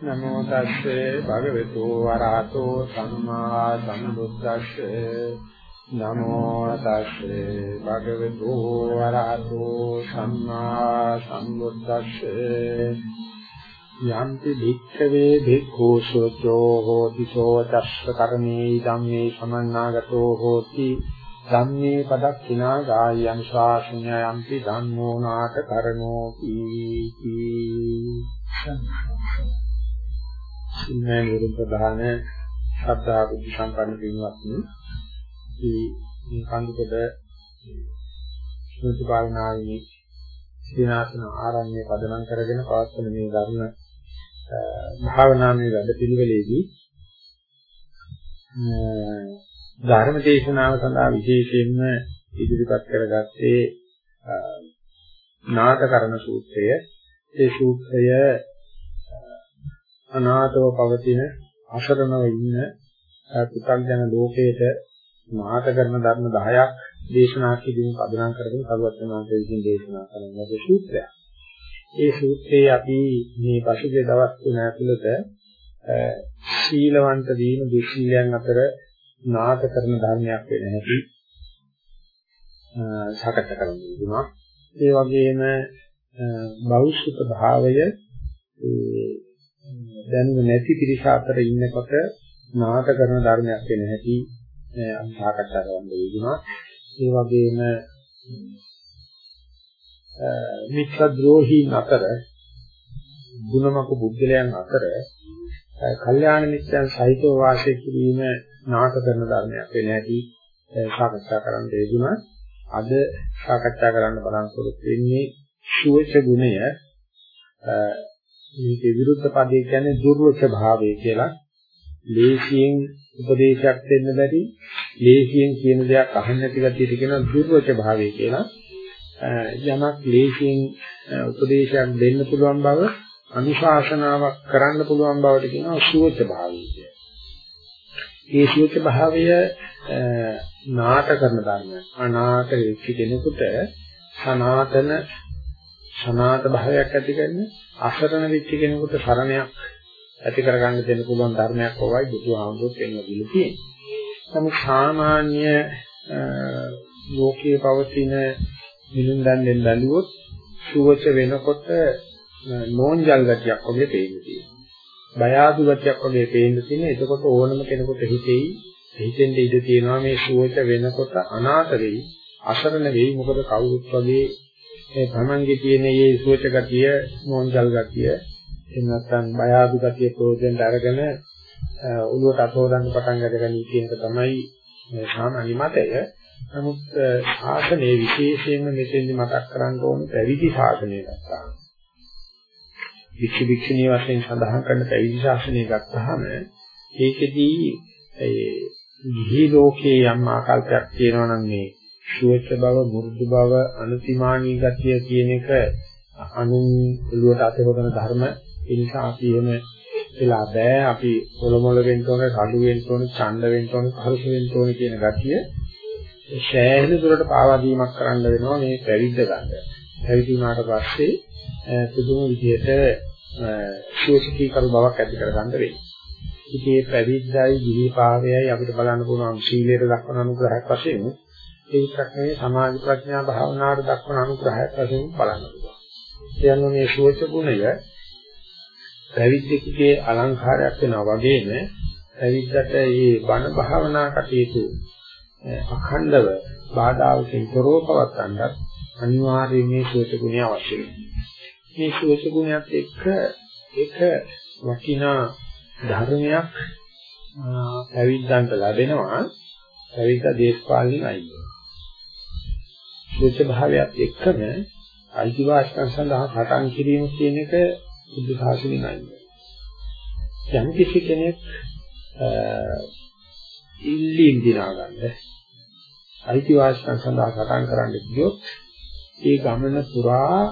භගවතු වරහතෝ සම්මා සම්බුද්දස්සේ නමෝ තස්සේ භගවතු වරහතෝ සම්මා සම්බුද්දස්සේ නමෝ තස්සේ භගවතු වරහතෝ සම්මා සම්බුද්දස්සේ යම්පි භික්ඛවේ භික්ඛූසෝචෝ හෝති සෝ තස්ස කර්මේ ධම්මේ සමන්නාගතෝ හෝති ධම්මේ පදක්ඛිනා ගායං ශාසනයන්ති ධම්මෝ නාට කරනෝ කීති සින්නේ නිරු ප්‍රධාන ශ්‍රද්ධා බුද්ධ සම්පන්න පින්වත්නි මේ කන්දුකඩ ස්මෘති භාවනාවේ සීනාසන ආරණ්‍ය පදනම් කරගෙන පවත්වන මේ ධර්ම භාවනාවේ වැඩ පිළිවෙලේදී ධර්ම දේශනාව සඳහා විශේෂයෙන්ම ඉදිරිපත් කරගත්තේ නාටකරණ සූත්‍රය. ඒ සූත්‍රය අනාථව පවතින අසරණව ඉන්න පුතග්ජන ලෝකයට නාටකරණ ධර්ම 10ක් දේශනා කිරීම පදනම් කරගෙන සරුවත් වෙනාන්තයේ විසින් දේශනා කරන ලද සූත්‍රයක්. ඒ සූත්‍රයේ අපි මේ පසුගිය දවස් තුන ඇතුළත සීලවන්ත වීම දුස්සීලයන් අතර නාට කරන ධර්මයක් වෙන හැටි සාකච්ඡා කරන්න දුනා. ඒ වගේම බෞද්ධ භාවය දැනුම නැති පිරිස අතර ඉන්නකොට නාට කරන ධර්මයක් වෙන හැටි අපි සාකච්ඡා කරන්න දුනා. ඒ වගේම මිත්‍රද්‍රෝහීන් අතර ගුණමක බුද්ධලයන් අතර කල්යාණ මිත්‍රයන් සහිතව වාසය කිරීම නාට කරන ධර්මයක් වෙන හැටි සාකච්ඡා කරන්න ලැබුණා. අද සාකච්ඡා කරන්න බලාපොරොත්තු වෙන්නේ සුවච ගුණය මේකේ විරුද්ධ පදේ කියන්නේ දුර්වච භාවය කියලා. ලේසියෙන් උපදේශයක් දෙන්න බැරි, ලේසියෙන් කියන දෙයක් අහන්න නැති ගැටියට කියන දුර්වච භාවය කියලා. යමක් ලේසියෙන් උපදේශයක් දෙන්න පුළුවන් බව අනුශාසනාවක් කරන්න පුළුවන් බවට කියනවා සුවච භාවය කියලා. ඒ සුවච භාවය නාට කරන ධර්මයක්. අනාට වෙච්ච කෙනෙකුට සනාතන සනාත භාවයක් ඇති කරන්නේ අසරණ වෙච්ච කෙනෙකුට සරණයක් ඇති කරගන්න දෙන්න පුළුවන් ධර්මයක් වවයි බුදුහාමුදුරුවෝ කියනවා දීලා තියෙන්නේ. නමුත් සාමාන්‍ය ලෝකයේ පවතින මිනුම් දන්නේ බැලුවොත් සුවච වෙනකොට නෝන්ජල් ගතියක් වගේ පේනවා. බය ආදු ගතියක් වගේ පේන්න තියෙන. එතකොට ඕනම කෙනෙකුට හිතෙයි හිතෙන්ද ඉඳ තියෙනවා මේ සුවච වෙනකොට අනාථ වෙයි, අසරණ වෙයි. මොකද කවුරුත් වගේ මේ තමන්ගේ තියෙන මේ සුවච ගතිය, නෝන්ජල් ගතිය, එහෙම නැත්නම් බය ආදු ගතිය ප්‍රයෝජනට අරගෙන ඔළුවට අතෝරන්න පටන් ගන්න කියන එක තමයි මේ සාමාන්‍ය මතය. නමුත් ශාසනයේ විශේෂයෙන්ම මෙතෙන්දි මතක් කරන්න ඕනේ පැවිදි ශාසනය ගත්තාම. වික්ෂ වික්ෂණී වශයෙන් සඳහන් කරන පැවිදි ශාසනය ගත්තාම ඒකෙදී ඒ ගිහි ලෝකයේ යම් ආකල්පයක් තියෙනවා නම් මේ ශුවච බව, මුරුදු බව, අනුතිමානී ගතිය කියන එක අනුන් ඔළුවට අතවගෙන ධර්ම ඒ නිසා අපි එහෙම වෙලා බෑ අපි පොළොමොළ වෙන්න ඕනේ, කඩු වෙන්න ඕනේ, ඡණ්ඩ වෙන්න ඕනේ, කරුස වෙන්න ඕනේ කියන ගතිය ශෑහෙන දුරට පාවා දීමක් කරන්න වෙනවා මේ පැවිද්ද ගන්න. පැවිදි වුණාට පස්සේ පුදුම විදිහට ශෝෂිතී කරු බවක් ඇති කරගන්න වෙනවා. ඉතින් මේ පැවිද්දයි ගිහිපාවයයි අපිට බලන්න පුළුවන් සීලයට දක්වන අනුග්‍රහයක් වශයෙන් ඒ විතරක් නෙවෙයි සමාධි ප්‍රඥා භාවනාවට දක්වන අනුග්‍රහයක් වශයෙන් බලන්න පුළුවන්. කියන්නේ මේ ශෝච ගුණය පැවිද්දකගේ අලංකාරයක් වෙනවා වගේම පැවිද්දට මේ බණ භාවනා කටයුතු අඛණ්ඩව බාධාවකින් තොරව පවත්වන්නත් අනිවාර්යයෙන් මේ ශෝච ගුණය අවශ්‍යයි. මේ ශෝච ගුණයත් එක්ක එක වටිනා ධර්මයක් පැවිද්දන්ට ලැබෙනවා පැවිද්ද දේශපාලනින් අයිය. ශෝච භාවයත් එක්කම අයිතිවාසිකම් සඳහා සටන් කිරීම කියන එක බුද්ධ ශාසනයෙන් අයිය. යම් කිසි කෙනෙක් ඉල්ලීම් දිනා ගන්න අයිතිවාසිකම් සඳහා සටන් කරන්න ගියොත් ඒ ගමන පුරා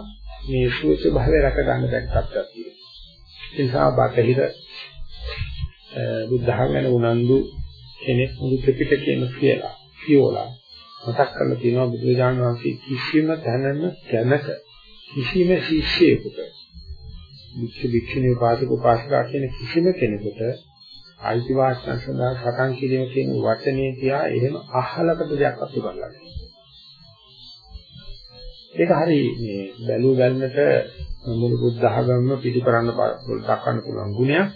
මේ සුවච භාවය රැක ගන්න දැක්කක් තියෙනවා. ඒ නිසා බටහිර බුද්ධ ධර්මයන් උනන්දු කෙනෙක් මුළු ත්‍රිපිටකයම කියලා කියෝලා මතක් කරලා තියෙනවා බුදුරජාණන් වහන්සේ කිසිම තැනම දැනක කිසිම ශිෂ්‍යයෙකුට වික්ෂ වික්ෂණේ පාසක උපාසිකා කියන කිසිම කෙනෙකුට අයිතිවාසිකම් සඳහා සටන් කිරීම කියන වචනේ තියා එහෙම අහලකට දෙයක් අත්දැකලා ඒක හරි මේ බැලුව ගන්නට මුළු බුද්ධ ආගමම පිළිපරන්න දක්වන්න පුළුවන් ගුණයක්.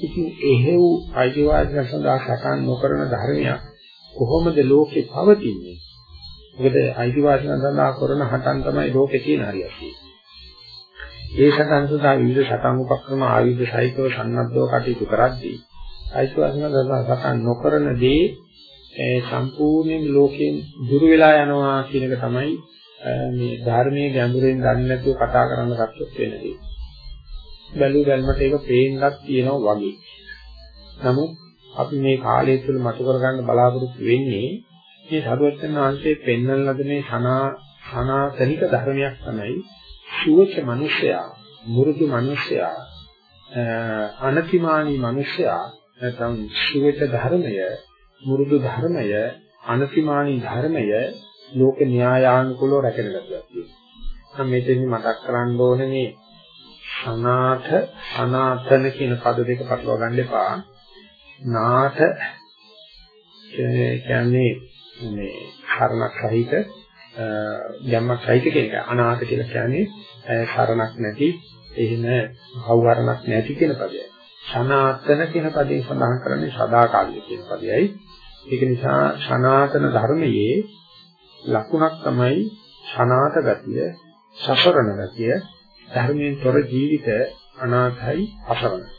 ඉතින් එහෙව් අයිතිවාසිකම් සඳහා සටන් නොකරන ධර්මයක් කොහොමද ලෝකේ පවතින්නේ? මොකද අයිතිවාසිකම් සඳහා කරන හටන් තමයි ලෝකේ තියෙන හරියක් ඒ සටන් සඳහා විවිධ සටන් උපක්‍රම ආයුධ සහිතව සන්නද්ධව කටයුතු කරද්දී අයිතිවාසිකම් සඳහා සටන් නොකරන දේ සම්පූර්ණයෙන් ලෝකයෙන් දුර වෙලා යනවා කියන එක තමයි මේ ධර්මයේ ගැඹුරින් දන්නේ නැතුව කතා කරන්න ගත්තොත් වෙන්නේ. බැලු බැලමට ඒක පේන්නක් තියෙනවා වගේ. නමුත් අපි මේ කාලය තුළ මතු කරගන්න බලාපොරොත්තු වෙන්නේ මේ සරුවචන වහන්සේ පෙන්වන ලද මේ සනා සනාතනික ධර්මයක් තමයි සුවච මිනිසයා, මුරුදු මිනිසයා, අනතිමානී මිනිසයා නැත්නම් සුවච ධර්මය, මුරුදු ධර්මය, අනතිමානී ධර්මය ලෝක න්‍යායානුකූලව රැකෙන ගැතියක් තියෙනවා. මම මෙතෙන්දි මතක් කරන්න ඕනේ මේ අනාථ අනාථන කියන පද දෙක පටලවා ගන්න එපා. නාථ කියන්නේ මේ කර්ණක් සහිත යම්මක් සහිත කියන එක. අනාථ කියලා කියන්නේ සරණක් නැති එහෙම භවවරණක් නැති කියන පදයයි. සනාතන කියන පදේ සඳහන් කරන්නේ සදාකාලික කියන පදයයි. ඒක නිසා සනාතන ධර්මයේ ලකුණක් තමයි සනාත ගතිය, සසරණ ගතිය, ධර්මයෙන් තොර ජීවිත අනාථයි අසරණයි.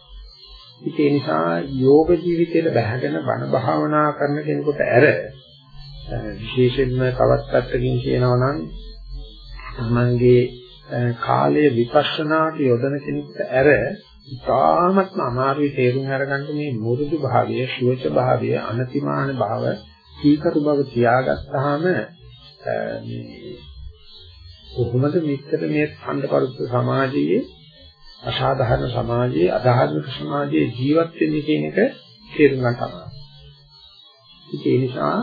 ඒ නිසා යෝග ජීවිතයට බැහැගෙන බණ භාවනා කරන කෙනෙකුට ඇර විශේෂයෙන්ම තවත් පැත්තකින් කියනවා නම් තමන්ගේ කාලය විපස්සනාට යොදන කෙනෙකුට ඇර ඉතාමත්ම අමාරුයි තේරුම් අරගන්න මේ මුරුදු භාවය, සුවච භාවය, අනතිමාන භාව, සීකරු බව තියාගත්තාම මේ කොහොමද මෙච්චර මේ ඛණ්ඩපරුත් සමාජයේ අසාධාරණ සමාජයේ අධාර්මික සමාජයේ ජීවත් වෙන්නේ කියන එක තේරුම් ගන්න තමයි. ඒ නිසා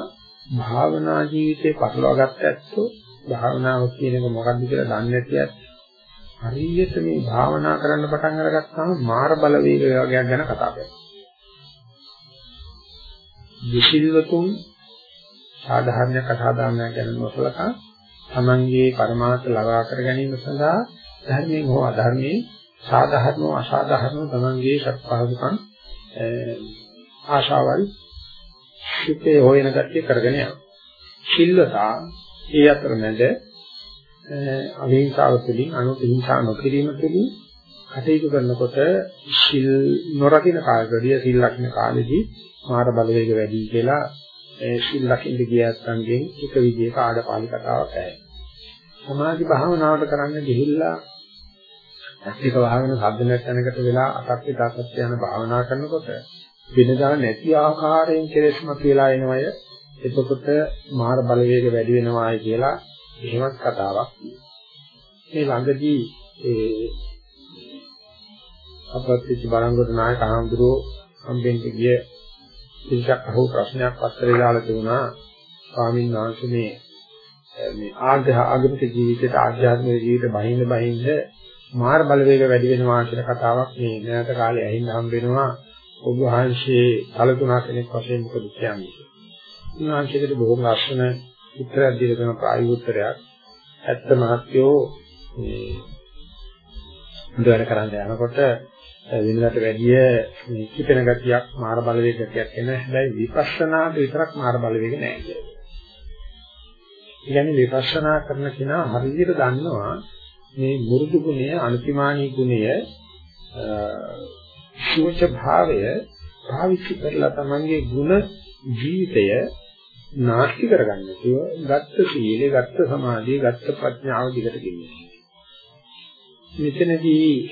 භාවනා ජීවිතේ පටලවා ගත්ත ඇත්තෝ භාවනාව කියන එක මොකක්ද කියලා දන්නේ නැතිවත් හරියට මේ භාවනා කරන්න පටන් අරගත්තාම මාර බලවේග වගේක් ගැන කතා කරනවා. විසිල්වතුන් සාධාරණයක් අසාධාරණයක් ගැන නොසලකා තමන්ගේ පරමාර්ථ ලබා කර ගැනීම සඳහා ධර්මයෙන් හෝ අධර්මයෙන් සාධාරණව අසාධාරණව තමන්ගේ සත්පාදුකම් ආශාවල් සිතේ හොයන ගැටිය කරගෙන යනවා. සිල්වතා ඒ අතරමැද අවිහිංසාව තුළින් අනුහිංසා නොකිරීම තුළින් කටයුතු කරනකොට සිල් නොරකින්න කාලෙදී සිල් ලක්න කාලෙදී මාර බලවේග වැඩි කියලා ඒ සිල් ලකින්න ගියත්න්ගෙන් එක විදිහක ආඩපාලි කතාවක් ඇයි. සමාධි භාවනාවට කරන්න ගිහිල්ලා ඇස්තික වහගෙන සද්ද නැත්නකට වෙලා අටක් පිටකට යන භාවනා කරනකොට වෙනදා නැති ආකාරයෙන් කෙලෙස්ම කියලා එනවය. එතකොට මාර බලවේග වැඩි වෙනවායි කියලා එහෙමත් කතාවක්. මේ ළඟදී ඒ අපත්‍ත්‍ච බලංගොඩ නායක ආන්දරෝ හම්බෙන්ට ගිය පිටක් අහුව ප්‍රශ්නයක් පත්තරේ දාලා තිබුණා ස්වාමීන් වහන්සේ මේ මේ ආගමික ජීවිතයට ආධ්‍යාත්මික ජීවිත බහින්න බහින්න මාර බලවේග වැඩි වෙනවා කියන කතාවක් මේ නැවත කාලේ ඇහින්න හම්බ වෙනවා. ඔබ වහන්සේ කලතුණා කෙනෙක් වශයෙන් මොකද කියන්නේ? උන්වහන්සේකට බොහොම ලස්සන උත්තරයක් දීලා තියෙන ප්‍රායෝගික උත්තරයක් ඇත්ත මහත්යෝ මේ හොඳට කරන්න යනකොට වෙනකට වැඩිය මේ කිපෙන ගතියක් මාර බලවේග ගතියක් එන හැබැයි විපස්සනාට විතරක් මාර බලවේග නැහැ කියන්නේ. ඒ කියන්නේ විපස්සනා කරන කෙනා හරියට දන්නවා මේ මුරුදු ගුණය අනුතිමානී ගුණය සුවච භාවය භාවිත කරලා තමන්ගේ ಗುಣ ජීවිතය නාස්ති කරගන්න කිව්ව ගත්ත සීලය ගත්ත සමාධිය ගත්ත ප්‍රඥාව දිගට ගෙනියන්න. මෙතනදී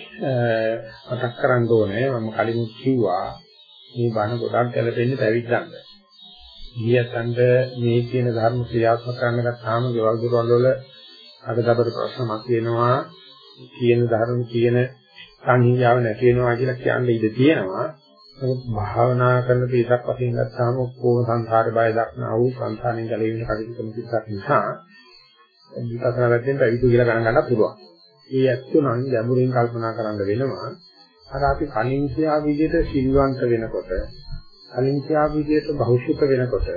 මතක් කරන්න ඕනේ මම කලින් කිව්වා මේ බණ ගොඩක් ගැලපෙන්නේ පැවිද්දන්ට. ගියතන්ට මේ කියන ධර්ම ක්‍රියාත්මක කරන්න ගත්තාම ගෙවල් දොරවල් වල අදබර ප්‍රශ්න මතුවෙනවා කියන ධර්ම කියන සංහිඳියාව නැති වෙනවා කියලා කියන්න ඉඩ තියෙනවා. නමුත් භාවනා කරන පිටක් වශයෙන් ගත්තාම ඔක්කොම සංසාර බය දක්නා වූ සංසාරයෙන් ගැලවීම කටයුතු කරන පිටක් නිසා විපස්සනා පැත්තෙන් පැවිදි කියලා ගණන් ගන්නත් පුළුවන්. ඒ ඇත්තෝ නම් ගැඹුරින් කල්පනා කරන්න වෙනවා. අර අපි කලින් කියා විදිහට සිල්වන්ත වෙනකොට කලින් කියා විදිහට බහුශුක වෙනකොට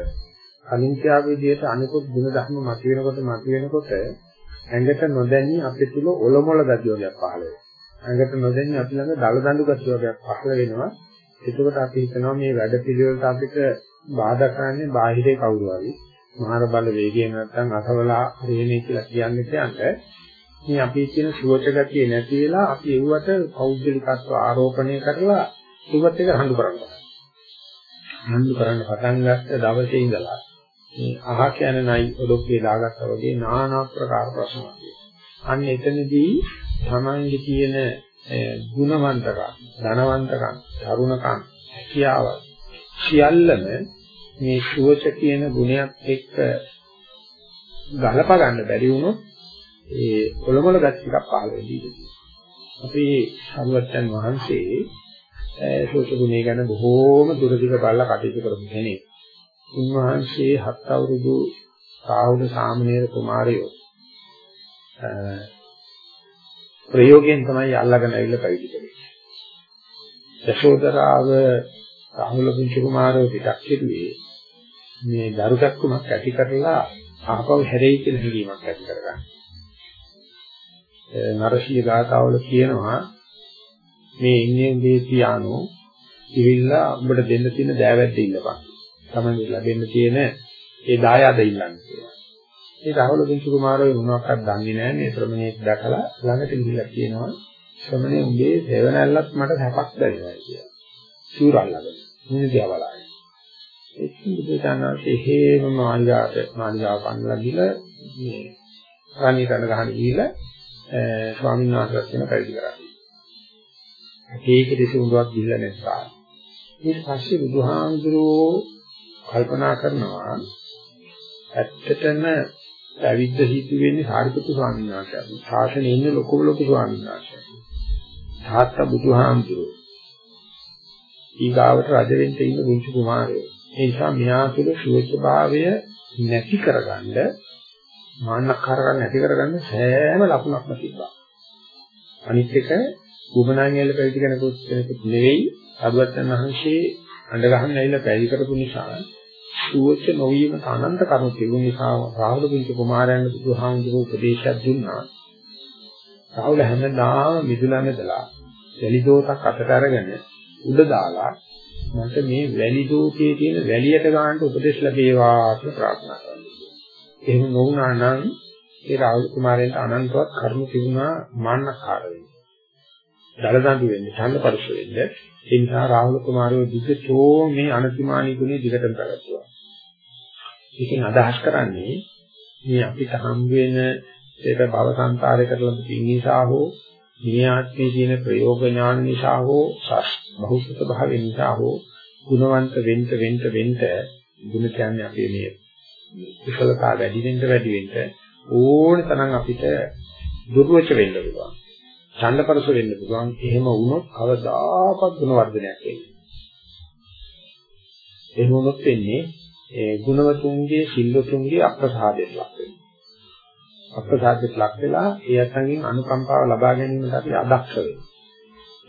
කලින් කියා විදිහට අනිකුත් ගුණ ධර්ම මත වෙනකොට මත වෙනකොට ඇඟට නොදැනී අපේ තුල ඔලොමොල ගතියක් පහළ වෙනවා. ඇඟට නොදැනී අපි ළඟ දල දඬු ගතියක් පහළ වෙනවා. එතකොට අපි හිතනවා මේ වැඩ පිළිවෙලට අපිට බාධා කරන්නේ බාහිරේ කවුරු හරි. මහර බල වේගය නැත්නම් අසවලා හරිනේ කියලා කියන්නේ කියන්නේ මේ අපි කියන සුවච ගතිය නැති වෙලා අපි ඒවට පෞද්ගලිකත්ව ආරෝපණය කරලා ඒවත් එක හඳු කරනවා. හඳු කරන්න පටන් ගත්ත දවසේ ඉඳලා මේ අහ කියන නයි ඔලොක්කේ දාගත්තා වගේ নানা ආකාර ප්‍රශ්න අන්න එතනදී තමන්ගේ තියෙන ගුණවන්තකම්, ධනවන්තකම්, තරුණකම්, හැකියාව සියල්ලම මේ සුවච කියන ගුණයක් එක්ක ගලප ගන්න බැරි වුණොත් ඒ කොළමොළ ගත් ටිකක් පහළ වෙදී ඉතියි. අපි සරුවත්යන් වහන්සේ සුවච ගුණය ගැන බොහෝම දුරදිග බලලා කටයුතු කරපු කෙනෙක්. උන්වහන්සේ හත් අවුරුදු සාහුද සාමණේර කුමාරයෝ ප්‍රයෝගයෙන් තමයි අල්ලගෙන ඇවිල්ලා පැවිදි කළේ. යශෝදරාව රාහුල පුංචි කුමාරව පිටක් කෙරුවේ මේ දරුකක්කමක් ඇති කරලා ආපහු හැරෙයි කියන හැඟීමක් ඇති කරගන්න. නරසිය ගාතාවල කියනවා මේ ඉන්නේ දේශියානෝ ඉවිල්ලා ඔබට දෙන්න තියෙන දෑවැද්ද ඉන්නවා. තමයි ලැබෙන්න තියෙන ඒ දායාද ඉල්ලන්නේ කියලා. ඒ රාහුල දිසු කුමාරයෝ මොනවක්වත් දන්නේ නැහැ මේ ශ්‍රමණේක් දැකලා ළඟට ගිහිල්ලා කියනවා ශ්‍රමණේ උඹේ සේවනල්ලත් මට සැපක් දැනෙනවා කියලා. සූරල්ලාගෙන නිදියා බලائیں۔ ඉතින් බුදුසානාවේ හේම මාළිගාට මාළිගාව පන්නලා ගිහලා මේ රණී කන ගහන ගිහලා ස්වාමීන් වහන්සේට වෙන පැවිදි කරා. ඒක දිසුඹක් ගිහලා නැත්තා. ඊට පස්සේ බුදුහාමුදුරුවෝ කල්පනා කරනවා ඇත්තටම පැවිද්ද හිතු වෙන්නේ සාරිපුත්තු ස්වාමීන් වහන්සේ. ශාසනයේ ඉන්න ලොකු ලොකු ස්වාමීන් වහන්සේ. තාත්තා බුදුහාමුදුරුවෝ ඊගාවට රජ වෙන්න ඉන්න බුද්ධ කුමාරයෝ. ඒ නිසා මෙහා තුළ සුවචභාවය නැති කරගන්න මාන්නකාර ගන්න නැති කරගන්න සෑම ලකුණක්ම තිබ්බා. අනිත් එක උපනාංගයල පැවිදි කෙනෙකුත් කෙනෙකුත් නෙවෙයි අදුවත්තන් වහන්සේ අඬ ගහන්න ඇවිල්ලා පැවිදි කරපු නිසා සුවච නොවීම අනන්ත කරුණු තිබුණ නිසා රාහුල පින්ච කුමාරයන් බුදුහාමුදුරුවෝ උපදේශයක් දුන්නා. රාහුල හැමදාම මිදුලමෙදලා දෙලිදෝතක් අතට අරගෙන උඩ දාලා මට මේ වැලි දෝතයේ තියෙන වැලියට ගන්නට උපදෙස් ලැබේවා කියලා ප්‍රාර්ථනා කරනවා. එහෙම නොවුනා නම් ඒ රාහුල කුමාරයන්ට අනන්තවත් කරුණු තිබුණා මාන්නකාර වෙන්න. දලදඬු වෙන්න, ඡන්දපරිශ වෙන්න. ඒ නිසා රාහුල කුමාරයෝ දිගටෝ මේ අනතිමානී ගුණය දිගටම පැවැත්තුවා. ඒකෙන් අදහස් කරන්නේ මේ අපිට හම් වෙන ඒක භව සංකාරයකට ලැබෙන නිසා හෝ මේ ආත්මයේ තියෙන ප්‍රයෝග ඥාන නිසා හෝ බහුසුත භාවය නිසා හෝ ගුණවන්ත වෙන්න වෙන්න වෙන්න ගුණ කියන්නේ අපේ මේ කුසලතා වැඩි වෙන්න වැඩි වෙන්න ඕන තරම් අපිට දුර්වච වෙන්න පුළුවන්. ඡන්දපරස වෙන්න පුළුවන්. එහෙම වුණොත් කවදාකවත් ගුණ වර්ධනයක් වෙන්නේ. එහෙම වුණොත් වෙන්නේ ඒ ගුණවතුන්ගේ සිල්වතුන්ගේ අප්‍රසාදයට ලක් වෙනවා. අප්‍රසාදයට ලක් වෙලා ඒ අතංගෙන් අනුකම්පාව ලබා ගැනීමට අපි අදක්ෂ වෙනවා.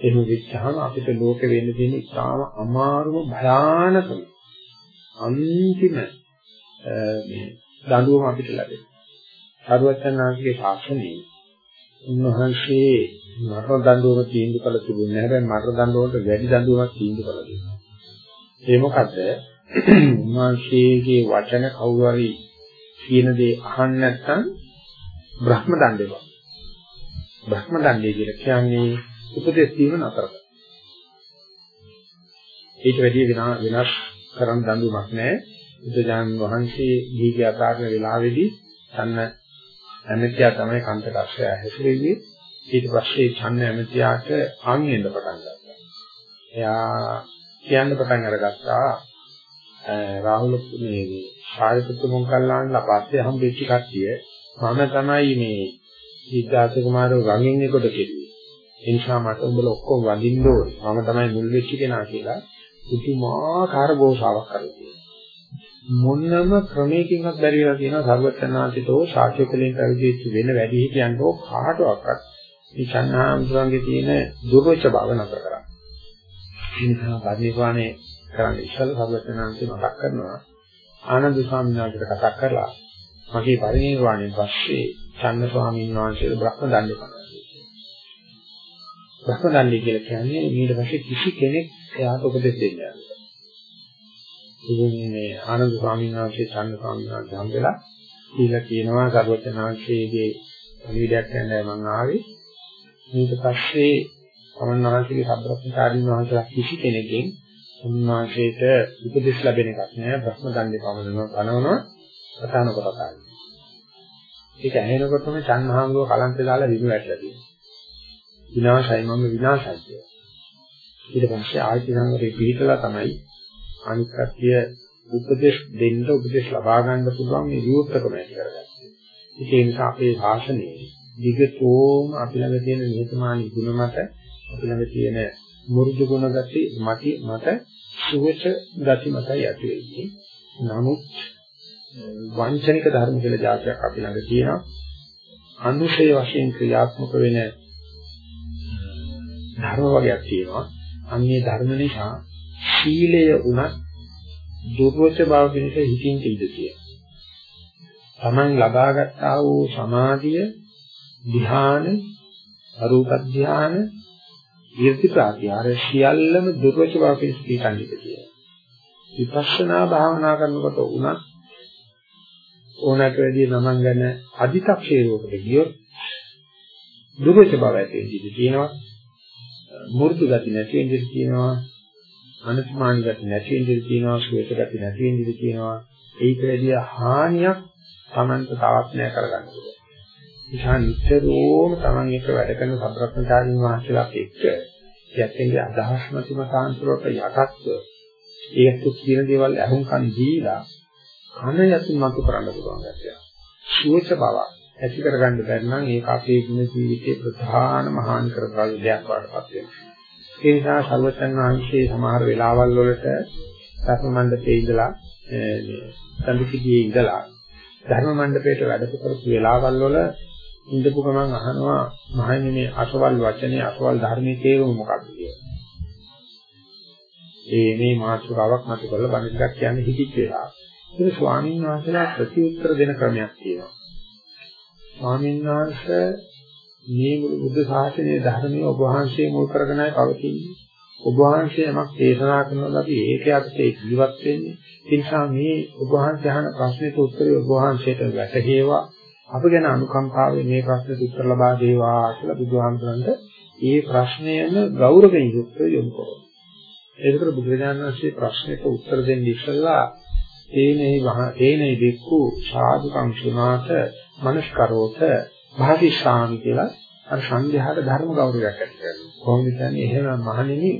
එහෙම වෙච්චහම අපිට ලෝකෙ වෙන්න තියෙන ඉතාම අමාරුම භයානකම අන්තිම මේ දඬුවම අපිට ලැබෙනවා. සරුවචනාංශගේ ශාසනයේ උන්වහන්සේ මරණ දඬුවම තීන්දුව කළ තිබුණේ නැහැ. හැබැයි මරණ දඬුවමට වැඩි දඬුවමක් තීන්දුව කළා දෙනවා. ඒ මොකද උන්වහන්සේගේ වචන කවුරු හරි කියන දේ අහන්න නැත්නම් බ්‍රහ්ම දණ්ඩේ වගේ. බ්‍රහ්ම දණ්ඩේ කියලා කියන්නේ උපදෙස් දීම නතර කරනවා. ඊට වැඩි වෙනස් කරන්න දඬුවමක් නැහැ. බුදුජාන වහන්සේ දීගේ අතාරන වෙලාවේදී සම්න ඇමතියා තමයි කන්තට අශ්‍රය හැසිරෙන්නේ. ඊට පස්සේ ඡන්න ඇමතියාට අංගෙන්න පටන් ගත්තා. එයා කියන්න පටන් අරගත්තා රාහුල මේ සාරිපුත්‍ර මොග්ගල්ලාන්ලා පස්සේ හම්බෙච්ච කට්ටිය මම තමයි මේ සිද්ධාර්ථ කුමාරව ගඟින් එකොට කෙරුවේ. ඒ නිසා මට උඹලා ඔක්කොම වඳින්න ඕනේ. මම තමයි මුල් වෙච්ච කෙනා කියලා පුදුමාකාර ගෝසාවක් කරලා මොනම ක්‍රමයකින්වත් බැරි වෙලා තියෙනවා සර්වඥාන්තිතෝ ශාක්‍ය කුලෙන් පැවිදිච්ච වෙන වැඩි හිටියන්ට කාටවත් මේ චන්නාම්තුන්ගේ තියෙන දුර්වච බව නතර කරා. ඒ නිසා පරිනිර්වාණය කරන්න ඉස්සෙල්ලා සර්වඥාන්සේ මතක් කරනවා ආනන්ද ස්වාමීන් වහන්සේට කතා කරලා මගේ පරිනිර්වාණයෙන් පස්සේ චන්න ස්වාමීන් වහන්සේට බ්‍රහ්ම දණ්ඩේ කරනවා. බ්‍රහ්ම දණ්ඩේ කියලා කියන්නේ ඊට පස්සේ කිසි කෙනෙක් එයාට උපදෙස් දෙන්නේ නැහැ. ඉතින් මේ ආනන්ද ස්වාමීන් වහන්සේ චන්න ස්වාමීන් වහන්සේ හම්බෙලා කියලා කියනවා සර්වඥාන්සේගේ පණිවිඩයක් යන්නේ මම ආවේ. ඊට පස්සේ සමන්වහන්සේගේ සම්බ්‍රහ්මචාරීන් වහන්සේලා කිසි කෙනෙක්ගෙන් උන්වහන්සේට උපදෙස් ලැබෙන එකක් නෑ බ්‍රහ්ම දණ්ඩේ පමණම පනවනවා ප්‍රධාන කොටසයි. ඒක ඇහෙනකොටම චන්හාමුව කලන්ත දාලා විදු වැටලා තියෙනවා. විනාශයි මම විනාශයි. ඊට පස්සේ ආයති සංගරේ පිළිතලා තමයි අනිත් කතිය උපදේශ දෙන්න උපදේශ ලබා ගන්න පුළුවන් මේ විවෘතකම ඇති කරගන්නේ. ඒ නිසා අපේ ශාසනයේ විගතෝම අපි ළඟ තියෙන නිහතමානී ගුණ මත අපි ළඟ තියෙන මුරුදු ගුණ ගති මත මත සුවච ගති මතයි ඇති වෙන්නේ. නමුත් වංචනික ධර්ම කියලා જાතියක් අපි ළඟ තියෙනවා. අනුශය වශයෙන් ක්‍රියාත්මක වෙන ධර්ම වර්ගයක් තියෙනවා. අන්නේ ධර්ම නිසා සීලය උනත් දුර්වච බව පිණිස හිතින් ඉඳ තියෙනවා. Taman ලබාගත්තා වූ සමාධිය, ධ්‍යාන, අරූප ධ්‍යාන, ඊර්ති ප්‍රාතිහාර සියල්ලම දුර්වච බව පිණිස පිටන්නේ කියලා. විපස්සනා භාවනා කරනකොට උනත් ඕනකට වැඩිය නමන් ගැන අධිතක්ෂේරුවකට ගියොත් දුර්වච බව ඇති වෙන්නේ තියෙනවා. මෘදු ගති නැති වෙන්නේ තියෙනවා. අනුස්මාන ගති නැති වෙන්නේ තියෙනවා. ශ්වේත ගති නැති වෙන්නේ තියෙනවා. ඒක වැඩිය හානියක් Tamanට තවත් නෑ කරගන්න පුළුවන්. නිසා නිතරම Taman එක වැඩ කරන සම්ප්‍රඥාචාරින් වහන්සේලා එක්ක යැත්තේ අදහස් මතම සාන්තරවට යටත්ව ඒත් කියන දේවල් අහුම්කන් දීලා කන යතුන් මතු කරන්න පුළුවන් ගැතිය. සුවච බව ඇති කරගන්න බැරි නම් ඒක අපේ ජීන ජීවිතේ ප්‍රධානම හානි කරගන්න දෙයක් වඩපත් වෙනවා. ඒ නිසා සර්වචන් වහන්සේ සමහර වෙලාවල් වලට රත්න මණ්ඩපයේ ඉඳලා සම්පතියේ ඉඳලා ධර්ම මණ්ඩපයට වැඩ කරපු වෙලාවල් වල ඉඳපු ගමන් අහනවා මහණෙනි මේ අසවල් වචනේ අසවල් ධර්මයේ තේරුම මොකක්ද කියලා. ඒ මේ මාතෘකාවක් මත කරලා බණින්දක් කියන්නේ හිතිච්ච වෙලාව. ඒක ස්වාමීන් වහන්සේලා ප්‍රතිඋත්තර දෙන ක්‍රමයක් තියෙනවා. ස්වාමීන් වහන්සේ මේ මුළු බුද්ධ ශාසනයේ ධර්මයේ ඔබ වහන්සේ මුල් කරගෙනයි පවතින්නේ. ඔබ වහන්සේ යමක් දේශනා කරනවා අපි ඒක යටතේ ජීවත් වෙන්නේ. ඒ නිසා මේ ඔබ වහන්සේ අහන ප්‍රශ්නෙට උත්තරය ඔබ වහන්සේට වැටහෙවා. අප ගැන අනුකම්පාවෙන් මේ ප්‍රශ්නෙට උත්තර ලබා දේවා කියලා බුදුහාමුදුරන්ට ඒ ප්‍රශ්නයම ගෞරවයෙන් යුක්තව යොමු කරනවා. ඒකට බුදුරජාණන් වහන්සේ ප්‍රශ්නෙට උත්තර දෙන්න ඉස්සෙල්ලා තේනේ වහ තේනේ වික්ඛු සාදුකම් සුනාත මනස්කරෝත භාවිෂාමි කියලා අර සංඝයාට ධර්ම ගෞරවයක් ඇති කරනවා. කොහොමද කියන්නේ එහෙම මහණෙනි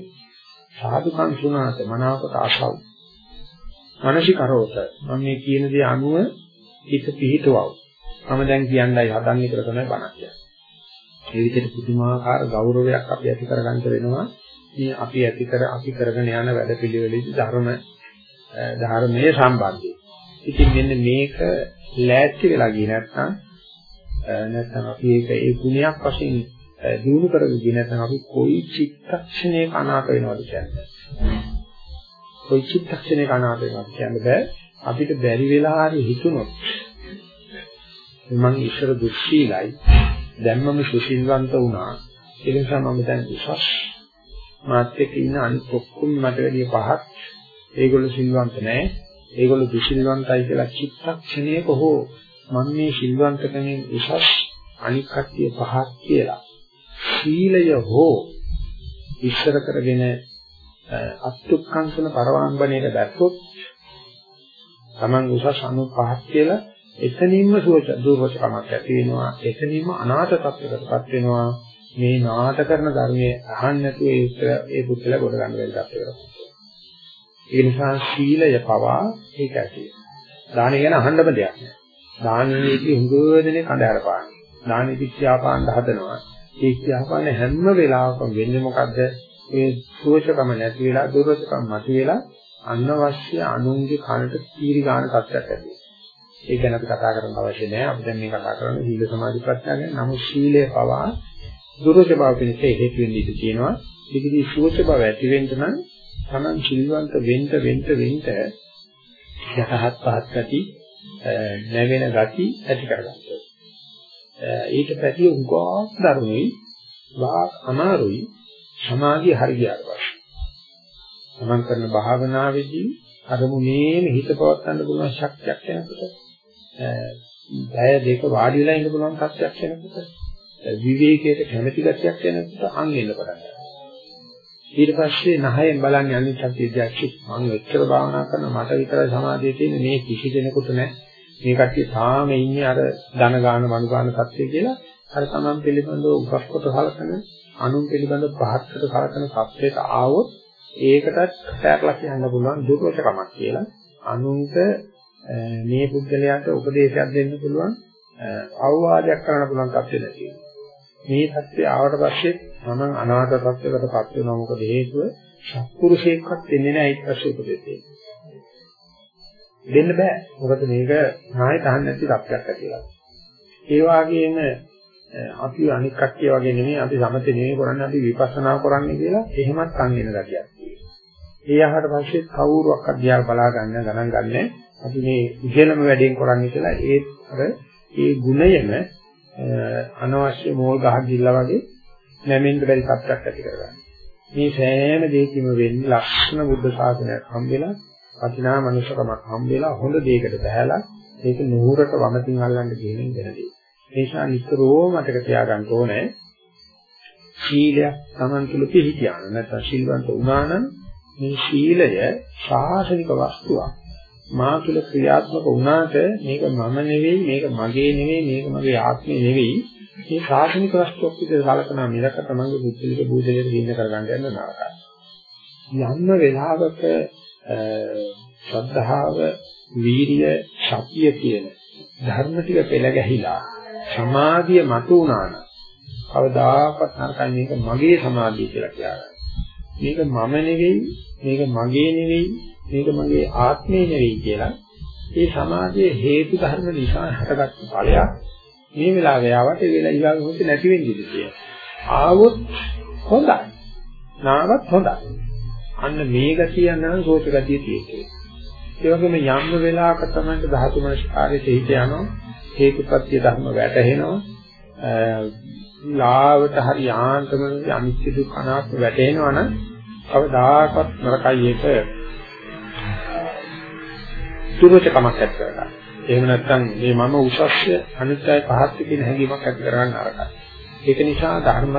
සාදුකම් සුනාත මනාවකට ආසව්. මනසිකරෝත මම මේ කියන දේ අනුව හිත පිහිටවව. මම දැන් කියන්නයි හදන්නේ කියලා තමයි බණක් කියන්නේ. ඒ විදිහට පුදුමාකාර ගෞරවයක් අපි ඇති කරගන්න වෙනවා. මේ අපි ඇති කර අපි කරගෙන යන වැඩපිළිවෙලෙදි ධර්ම ධර්මයේ සම්බන්ධය. ඉතින් මෙන්න මේක ලෑස්ති වෙලා ගියේ නැත්නම් නැත්නම් අපි ඒක ඒ ගුණයක් වශයෙන් දිනු කරගෙන ගියේ නැත්නම් අපි කොයි චිත්තක්ෂණයක අනාථ වෙනවද කියන්නේ. කොයි චිත්තක්ෂණයක අනාථ වෙනවද කියන්න බෑ. අපිට බැරි වෙලා හරි හිතුනොත් මම ඉස්සර දුස්සීලයි දැන් මම සුසිල්වන්ත වුණා. ඒ නිසා මම දැන් උසස් මාත් එක්ක ඉන්න අනිත් ඔක්කොම මට වැඩිය පහත් ඒගොල්ලෝ සිල්වන්ත නැහැ. ඒගොල්ලෝ දුසිල්වන්තයි කියලා චිත්තක්ෂණයක හෝ මම මේ සිල්වන්තකමෙන් උසස් අනික් කට්ටිය පහත් කියලා. සීලය හෝ ඉස්සර කරගෙන අත්ුක්කංශන පරවාංගණයට දැක්කොත් Taman උසස් අනු පහත් කියලා එතනින්ම සුවච දුර්වචකමක් ඇති වෙනවා. එතනින්ම අනාථ තත්ත්වයකටපත් වෙනවා. මේ නාට කරන ධර්මයේ අහන්න නැතුව ඒ ඒ පුත්‍රලා ගොඩ ගන්න බැරි තත්ත්වයකට. ඒ නිසා සීලය පවා ඒක ඇති. දාන ගැන අහන්නම දෙයක් නෑ. දානයේදී හුඟවදෙනේ කඳහර පාන. දානෙදි ක්‍රියාපාන හදනවා. ඒ ක්‍රියාපාන හැම වෙලාවකම වෙන්නේ මොකද්ද? ඒ සෝෂකම නැති වෙලා දුරසකම මත වෙලා අනවශ්‍ය අනුන්ගේ කනට කීරි ගන්න තත්ත්වයක් ඇති. ඒක ගැන අපි කතා කරන්න අවශ්‍ය නෑ. අපි දැන් මේ කතා කරන්නේ සීල සමාධි ප්‍රඥා ගැන. නමුත් සීලය පවා දුරච බව පිණිස හේතු වෙන්න ඉඩ තියෙනවා. ඒකදී සුවච බව ඇති වෙන්න නම් Taman සිල්වන්ත වෙන්න වෙන්න වෙන්න යටහත් පහත් ගති නැවෙන ගති ඇති කරගන්න. ඊට පැතිය උගාස් ධර්මයි වා අමාරුයි සමාධිය හරියට පස්සේ. තමන් කරන භාවනාවේදී අරමුණේම හිත පවත්වන්න පුළුවන් ශක්තියක් වෙනකොට බය දෙක වාඩි වෙලා ඉන්න පුළුවන් කස්සයක් වෙනකොට විවේකයට කැමැති ගැටියක් වෙනකොට අං එන්න පටන් ගන්නවා. ඊට පස්සේ නහයෙන් බලන්නේ අනිත් පැත්තේ දැක්කි මම එච්චර භාවනා කරන මට විතරයි සමාධිය තියෙන්නේ මේ කිසි කෙනෙකුට නැහැ. මේ කට්ටිය තාම ඉන්නේ අර ධන ගාන මනු ගාන සත්‍ය කියලා අර තමන් පිළිබඳව උගස් කොට සලකන අනුන් පිළිබඳව පහත්කට සලකන සත්‍යයට ආවොත් ඒකටත් කැටලා කියන්න පුළුවන් දුර්වචකමක් කියලා. අනුන්ට මේ පුද්ගලයාට උපදේශයක් දෙන්න පුළුවන් අවවාදයක් කරන්න පුළුවන් කප්පේ නැති මේ සත්‍ය ආවට පස්සේ මම අනාගත සත්‍යයකටපත් වෙනවා. මොකද හේතුව සත්පුරුෂයෙක්වත් දෙන්නේ නැහැ ඊට පස්සේ උපදෙස් දෙන්න බෑ. මොකද මේක නාය තහන්න නැති තත්ත්වයක් ඇතිලා ඒ වගේම අපි අනික් කට්ටිය වගේ නෙමෙයි අපි සමතේ නෙමෙයි කරන්නේ අපි විපස්සනා කරන්නේ කියලා එහෙමත් අන් වෙන ගතියක්. ඒ අහකට පස්සේ කවුරුවක් අධ්‍යාල බලා ගන්න ගණන් ගන්නෑ. අපි මේ ඉගෙනම වැඩෙන් කරන්නේ කියලා ඒ අර ඒ ගුණයම අනවශ්‍ය මෝල් ගහක් ගිල්ලා වගේ නැමෙන්න බැරි සත්‍යක් ඇති කරගන්න. මේ සෑම දෙයකින්ම වෙන්නේ ලක්ෂණ බුද්ධ ශාසනයක් හම්බෙලා, වටිනා මනුෂ්‍යකමක් හම්බෙලා, හොඳ දෙයකට බහැලා ඒක නුහුරට වමතින් අල්ලන්න කියන දෙනදී. ඒ නිසා නිතරම මතක තියාගන්න ඕනේ සීලයක් Taman තුල පිළිපියාන නැත්නම් සිල්වන්ත වුණා නම් මේ සීලය ශාසනික වස්තුවක්. මා තුළ ක්‍රියාත්මක වුණාට මේක මම නෙවෙයි මේක මගේ නෙවෙයි මේක මගේ ආත්මේ නෙවෙයි. මේ සාසනික වස්තුවක් විදිහට සලකනා මිලක තමන්ගේ බුද්ධිලික බුද්ධියට දින්න කරගන්න යන නරකයි යන්න වෙලාවක ශ්‍රද්ධාව වීරිය ශක්තිය කියන ධර්ම ටික පෙළ ගැහිලා සමාධිය මතු වුණා නම් කවදාකවත් නරකයි. මේක මගේ සමාධිය කියලා කියනවා මේක මම නෙවෙයි මේක මගේ නෙවෙයි මේක මගේ ආත්මය නෙවෙයි කියලා ඒ සමාජයේ හේතු ධර්ම නිසා හටගත්තු ඵලයක් මේ වෙලාවේ ආවට ඒ වෙලාව ඉವಾಗ මොකද නැති වෙන්නේ කියලා. ආවොත් හොඳයි. නාවත් හොඳයි. අන්න මේ ගතිය නම් සෝච ගතිය තියෙන්නේ. ඒ වගේම යම් වෙලාවක තමයි ධාතු මනස්කාරයේ හිත යනවා හේතුපත්‍ය ධර්ම වැටහෙනවා ලාවට හරි ආන්තම අනිත්‍ය දුක් අනාත්ම වැටෙනවා නම් කවදාකවත් නරකයි ඒක දුරචකමක් ඇති කරගන්න. එහෙම නැත්නම් මේ මම උසස්ය අනිත්‍යයි පහත් කියන හැඟීමක් ඇති කරගන්න අරකයි. ඒක නිසා ධර්ම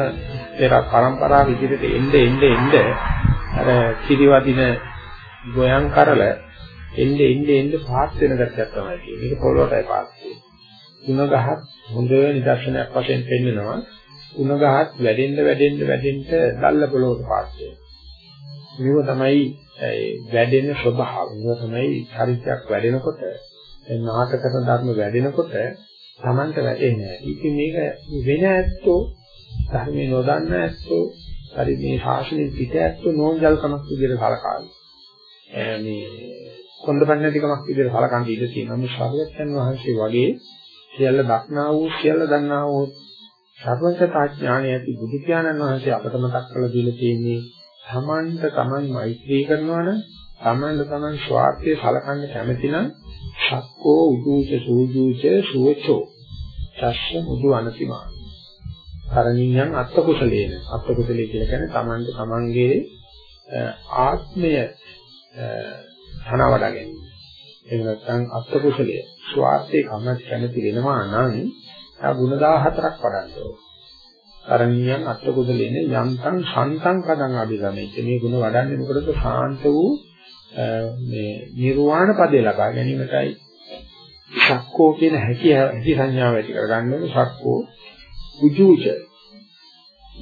පෙර පරම්පරාව විදිහට එnde එnde එnde අර කිරිවදින ගෝයන් කරල එnde එnde එnde පහත් වෙන ගැටයක් තමයි තියෙන්නේ. මේක පොළොවටයි පහත් වෙන්නේ. ಗುಣ ගහක් හොඳ නිදර්ශනයක් වශයෙන් පෙන්නනවා. ಗುಣ ගහක් වැඩෙන්න වැඩෙන්න වැඩෙන්න දැල්ල පොළොවට පහත් වෙනවා. මේව තමයි වැඩෙන ස්වභාවය. මේව තමයි චරිතයක් වැඩෙනකොට නාටකන ධර්ම වැඩෙනකොට Tamanට වැටෙන්නේ. ඉතින් මේක වෙන ඇත්තෝ ධර්මයේ නොදන්න ඇත්තෝ හරි මේ ශාසනයෙන් පිට ඇත්තෝ නෝන්ජල්කමක් විදිහට කලකාවි. මේ කොන්දපන්නතිකමක් විදිහට කලකන් ඉඳ තියෙනවා. මේ ශාස්ත්‍රඥ වහන්සේ වගේ සියල්ල දක්නා වූ සියල්ල දන්නා වූ සර්වඥතා ඥානය ඇති බුදු පියාණන් වහන්සේ අපට මතක් කරලා දීලා තියෙන්නේ තමන්ට තමන් මෛත්‍රී කරනවා නම් තමන්ට තමන් ස්වාර්ථය සලකන්න කැමති නම් ශක්කෝ උදූච සූජූච සුවචෝ. චස්ස මුදු අනතිමාන කරණීයන් අත්ත කුසලේන. අත්ත කුසලේ කියලා කියන්නේ තමන්ට තමන්ගේ ආත්මය ධනවඩ ගැනීම. එහෙම නැත්නම් අත්ත කුසලයේ. ස්වාර්ථේ කැමති වෙනවා නම් ආ ගුණ 14ක් වඩන්න ඕනේ. කරණීයන් අත්කුදලෙන යන්තම් සන්තං කදං අභිගමෙච්ච මේ ගුණ වඩන්නේ මොකටද? සාන්ත වූ මේ නිර්වාණ පදේ ලබා ගැනීමටයි. සක්කෝ කියන හැකිය හැකි සංඥාව ඇති කරගන්න ඕනේ. සක්කෝ උජුච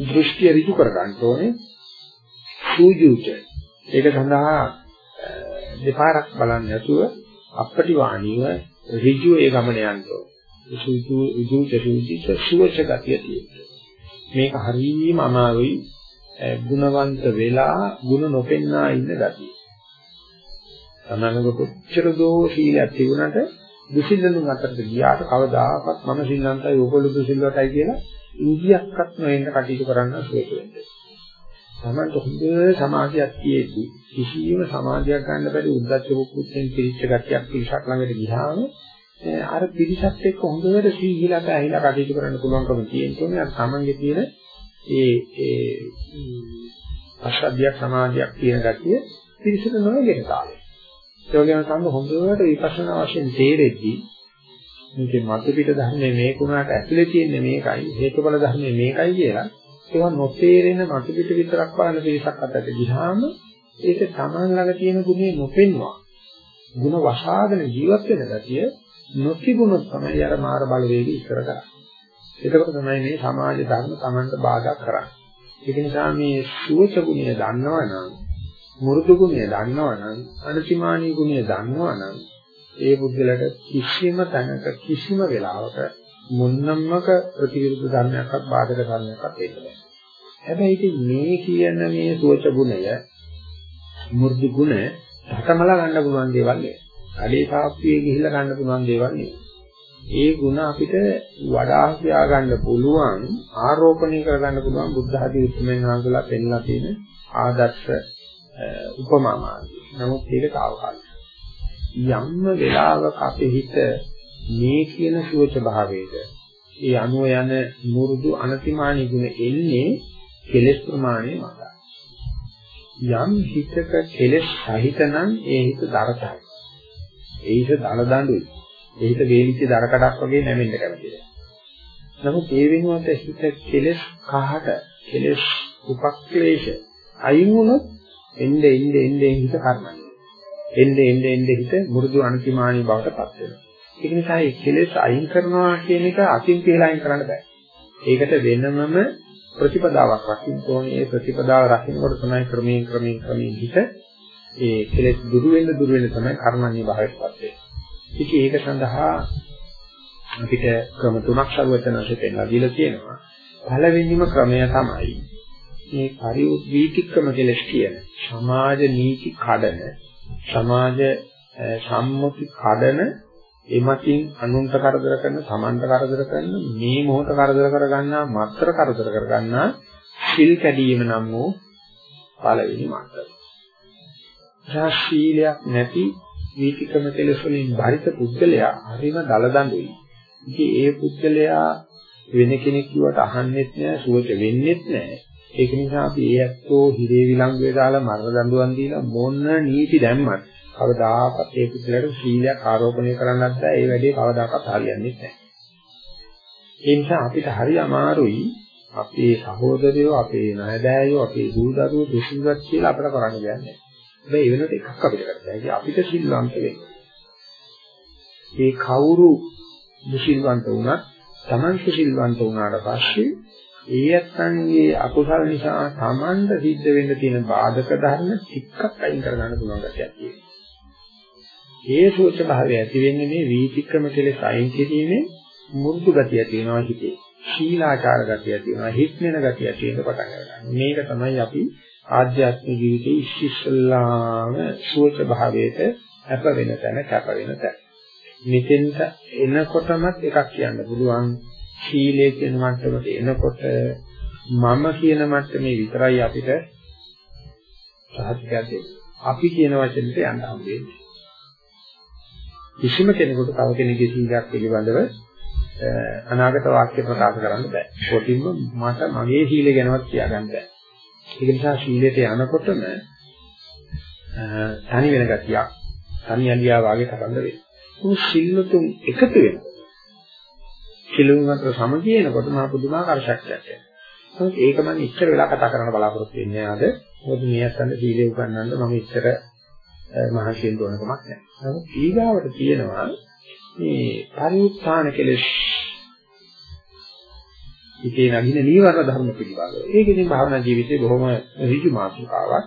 දෘෂ්ටි ඍජු කරගන්න ඕනේ. සූජුච. ඒක සඳහා දෙපාරක් බලන්න නැතුව අපටිවාණීව ඍජු ඒ ගමන යන්න ඕනේ. සූජු උජුච සූජිත සුවච ගතිය තියෙනවා. මේක හරීම අමාරුයි ගුණවන්ත වෙලා ගුණ නොපෙන්නා ඉන්න ගතිය. තමංග කොච්චර දෝ සීලයක් තිබුණාට දුසිල්ලනුන් අතරට ගියාට කවදාකවත් මම සිල්ලන්තයි ඕගොල්ලෝ දුසිල්ලටයි කියලා ඉන්දියක්වත් නොඑන්න කටයුතු කරන්න සුවච වෙන්නේ. තමන්ට හොඳ සමාධියක් තියෙද්දි කිසියම් සමාධියක් ගන්න බැරි උද්දච්ච කුක්කුච්චෙන් පිරිච්ච ගතියක් පිරිසක් ළඟට ගියාම අර පිරිසත් එක්ක හොඳට සීහිලට ඇහිලා කටයුතු කරන්න පුළුවන්කම තියෙන්නේ අර තමන්ගේ තියෙන ඒ ඒ අශද්ධියක් සමාධියක් තියෙන ගතිය පිරිසට නොයගෙන කාලේ. ඒ වගේම සම්ම හොඳට විපස්සනා වශයෙන් තේරෙද්දී මේකේ මතු පිට ධර්මයේ මේකුණාට ඇතුලේ තියෙන්නේ මේකයි හේතුඵල ධර්මයේ මේකයි කියලා ඒවා නොතේරෙන මතු පිට විතරක් බලන පිරිසක් අතරට ගියාම ඒක තමන් ළඟ තියෙන ගුණේ නොපෙන්නවා. ಗುಣ වශාගෙන ජීවත් වෙන ගතිය නොතිබුණොත් තමයි අර මාර බලවේගය ඉස්සර කරන්නේ. එතකොට තමයි මේ සමාජ ධර්ම තමන්ට බාධා කරන්නේ. ඒක නිසා මේ සුවච ගුණය දන්නවනම් මුරුදු ගුණය දන්නවනම් අනතිමානී ගුණය දන්නවනම් ඒ බුද්ධලට කිසිම තැනක කිසිම වෙලාවක මොන්නම්මක ප්‍රතිවිරුද්ධ ධර්මයක්වත් බාධක ධර්මයක්වත් එන්න බෑ. හැබැයි ඉතින් මේ කියන මේ සුවච ගුණය මුරුදු ගුණ රටමලා ගන්න පුළුවන් දේවල් නෙවෙයි. කඩේ තාප්පියේ ගිහිල්ලා ගන්න පුළුවන් දේවල් නෙවෙයි. ඒ ಗುಣ අපිට වඩා හිතා ගන්න පුළුවන් ආරෝපණය කර ගන්න පුළුවන් බුද්ධ ආදී උතුම්යන් වහන්සේලා පෙන්ලා තියෙන ආදර්ශ උපමා මාර්ගය. නමුත් ඒක తాවකාලික. යම්ම වෙලාවක අපේ හිත මේ කියන සුවච භාවයේද ඒ අනුව යන මුරුදු අනතිමානී ගුණ එන්නේ කෙලෙස් ප්‍රමාණය මත. යම් හිතක කෙලෙස් සහිත නම් ඒ හිත දරතයි. ඒ හිත දල දඬුයි. ඒ හිත වේලිච්ච දර කඩක් වගේ නැමෙන්න කැමතියි. නමුත් ඒ වෙනුවට හිත කෙලෙස් කහට කෙලෙස් උපක්ලේශ අයින් වුණොත් එnde එnde එnde හිත කර්මයි. එnde එnde එnde හිත මුරුදු අනතිමානී බවට පත් වෙනවා. ඒක නිසා මේ කෙලෙස් අයින් කරනවා කියන එක අතින් කියලා අයින් කරන්න බෑ. ඒකට වෙනමම ප්‍රතිපදාවක් රකින්න ඕනේ. ඒ ප්‍රතිපදාව රකින්නකොට තමයි ක්‍රමයෙන් ක්‍රමයෙන් ක්‍රමයෙන් හිත ඒ කෙලෙස් දුරු වෙන්න දුරු වෙන්න තමයි කර්මන්නේ භාවයටපත් වෙන්නේ. ඉතින් ඒක සඳහා අපිට ක්‍රම තුනක් සර්වචනanse පෙන්ලා දීලා තියෙනවා. පළවෙනිම ක්‍රමය තමයි මේ පරිවීතික්‍රම කෙලස් කියන සමාජ නීති කඩන සමාජ සම්මුති කඩන එමකින් අනුන්ට කරදර කරන, සමන්ට කරදර කරන, මේ මොහොත කරදර කර ගන්නා, මාත්‍ර කරදර කර ගන්නා සිල් කැඩීම නම් වූ පළවෙනි මාත්‍ර. ශාශීලයක් නැති වීතිකම කෙලෙස් වලින් බරිත පුද්ගලයා හරිම දලදඬුයි. ඉතින් ඒ පුද්ගලයා වෙන කෙනෙක් කිව්වට අහන්නෙත් නෑ, සුවච වෙන්නෙත් නෑ. ඒක නිසා අපි ඒ ඇත්තෝ හිරේ විලංගුවේ දාලා මරණ දඬුවම් දීලා මොන නීති දැම්මත් කවදාකවත් ඒ පුද්ගලයාට සීලයක් ආරෝපණය කරන්නත් බෑ. ඒ වැඩේ කවදාකවත් හරියන්නේ නැහැ. ඒ නිසා අපිට හරි අමාරුයි අපේ සහෝදරයෝ, අපේ නෑදෑයෝ, අපේ දූ දරුවෝ දුසිල්වත් කියලා අපිට කරන්න දෙන්නේ. හැබැයි ඒ වෙනකොට එකක් අපිට කරන්න බෑ. අපිට සිල්වන්ත වෙන්න. ඒ කවුරු දුසිල්වන්ත වුණත්, Taman සිල්වන්ත වුණාට පස්සේ ඒ ඇත්තන්ගේ අකුසල නිසා Tamanට සිද්ධ වෙන්න තියෙන බාධක ධර්ම ටිකක් අයින් කරගන්න පුළුවන් ගැටියක් තියෙනවා. ඒ සෝච භාවය ඇති වෙන්නේ මේ වීතික්‍රම කෙලෙස් අයින් කිරීමෙන් මුරුදු ගතිය තියෙනවා හිතේ. ශීලාචාර ගතිය තියෙනවා, හික්මන ගතිය තියෙන පටන් ගන්නවා. මේක තමයි අපි ආධ්‍යාත්මික ජීවිතයේ ඉස්සෙල්ලාම සෝච භාවයට අප වෙන තැන කැප වෙන තැන. මෙතෙන්ට එනකොටමත් එකක් කියන්න පුළුවන් ශීලයේ කියන මට්ටමට එනකොට මම කියන මට්ටමේ විතරයි අපිට සහතිකයක් දෙන්නේ. අපි කියන වචනෙට යන්න හම්බෙන්නේ. කිසිම කෙනෙකුට තව කෙනෙකුගේ සීලයක් පිළිබඳව අනාගත වාක්‍ය ප්‍රකාශ කරන්න බෑ. කොටින්ම මට මගේ සීලය ගැනවත් කියාගන්න බෑ. ඒක නිසා සීලයට යනකොටම තනි වෙන ගතියක්, තනි අලියා වාගේ කරන්න වෙනවා. උන් සිල්ලුතුන් එකතු වෙනවා. සිල්ලුන් අතර සමගියනකොට මහ පුදුමාකාර ශක්තියක් එනවා. ඒක මම ඉච්චර වෙලා කතා කරන්න බලාපොරොත්තු වෙන්නේ ආද. මොකද මේ අතන සීලය උගන්වන්න මම ඉච්චර මහන්සියෙන් දෝන කමක් නැහැ. නමුත් ඊගාවට තියෙනවා මේ පරිඋත්ථාන කෙලෙස් ඉතේ නගින නීවරණ ධර්ම පිළිබඳව. ඒක ඉතින් භාවනා ජීවිතේ බොහොම ඍජු මාතෘකාවක්.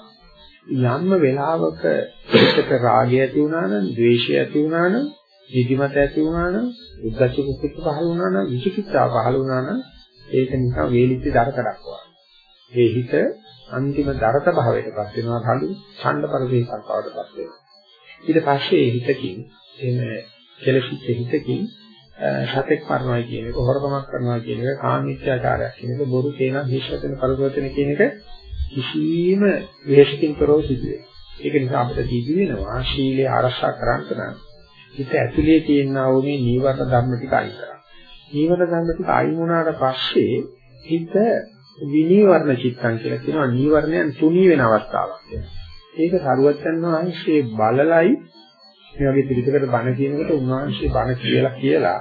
යම්ම වෙලාවක ඒකට රාගය ඇති වුණා නම්, ද්වේෂය ඇති වුණා නම්, නිදිමත ඇති වුණා නම්, උද්දච්ච කුක්කුච්ච පහළ වුණා නම්, විචිකිච්ඡා පහළ වුණා නම්, ඒක නිකන් වේලිච්ච දරකඩක් වගේ. ඒ හිත අන්තිම දරත භාවයටපත් වෙනවා කලු ඡණ්ඩ පරිදේශයක් බවටපත් වෙනවා. ඊට පස්සේ ඒ හිතකින් එන කෙලසිච්ච හිතකින් සතෙක් මරනවා කියන එක, හොරකමක් කරනවා කියන එක, කාමීත්‍යාචාරයක් කියන එක, බොරු කියන හිස්වචන පරිවර්තන කියන එක කිසිම වේශකින් කරව සිදුවේ. ඒක නිසා අපිට දීවි වෙනවා ශීලය ආරක්ෂා කරන්න නම් හිත ඇතුලේ තියෙනා වූ මේ නීවරණ ධර්ම ටික අයින් කරන්න. නීවරණ ධර්ම ටික අයින් වුණාට පස්සේ හිත විනීවරණ චිත්තං කියලා කියනවා නීවරණයන් තුනී වෙන අවස්ථාවක් කියලා. ඒක සරුවච්චන් වහන්සේ බලලයි මේ වගේ පිළිතුරකට බණ කියනකොට උන්වහන්සේ බණ කියලා කියලා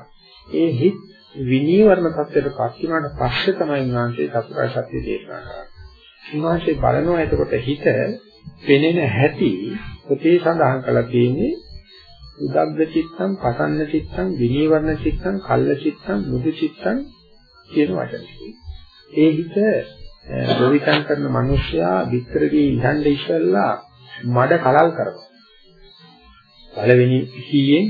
ඒ හිත් විනීවරණ tattයට පත් වුණාට පස්සේ තමයි උන්වහන්සේ චතුරාර්ය සත්‍ය දේශනා කරන්නේ. උන්වහන්සේ බලනවා එතකොට හිත පෙනෙන හැටි පොතේ සඳහන් කරලා තියෙන්නේ උදග්ග චිත්තං, පසන්න චිත්තං, විනීවරණ චිත්තං, කල්ල චිත්තං, මුදු චිත්තං කියන වචන. ඒ හිත ගොවිතැන් කරන මිනිසයා විතරදී ඉහඳ ඉස්සෙල්ලා මඩ කලල් කරනවා. පළවෙනි හීයෙන්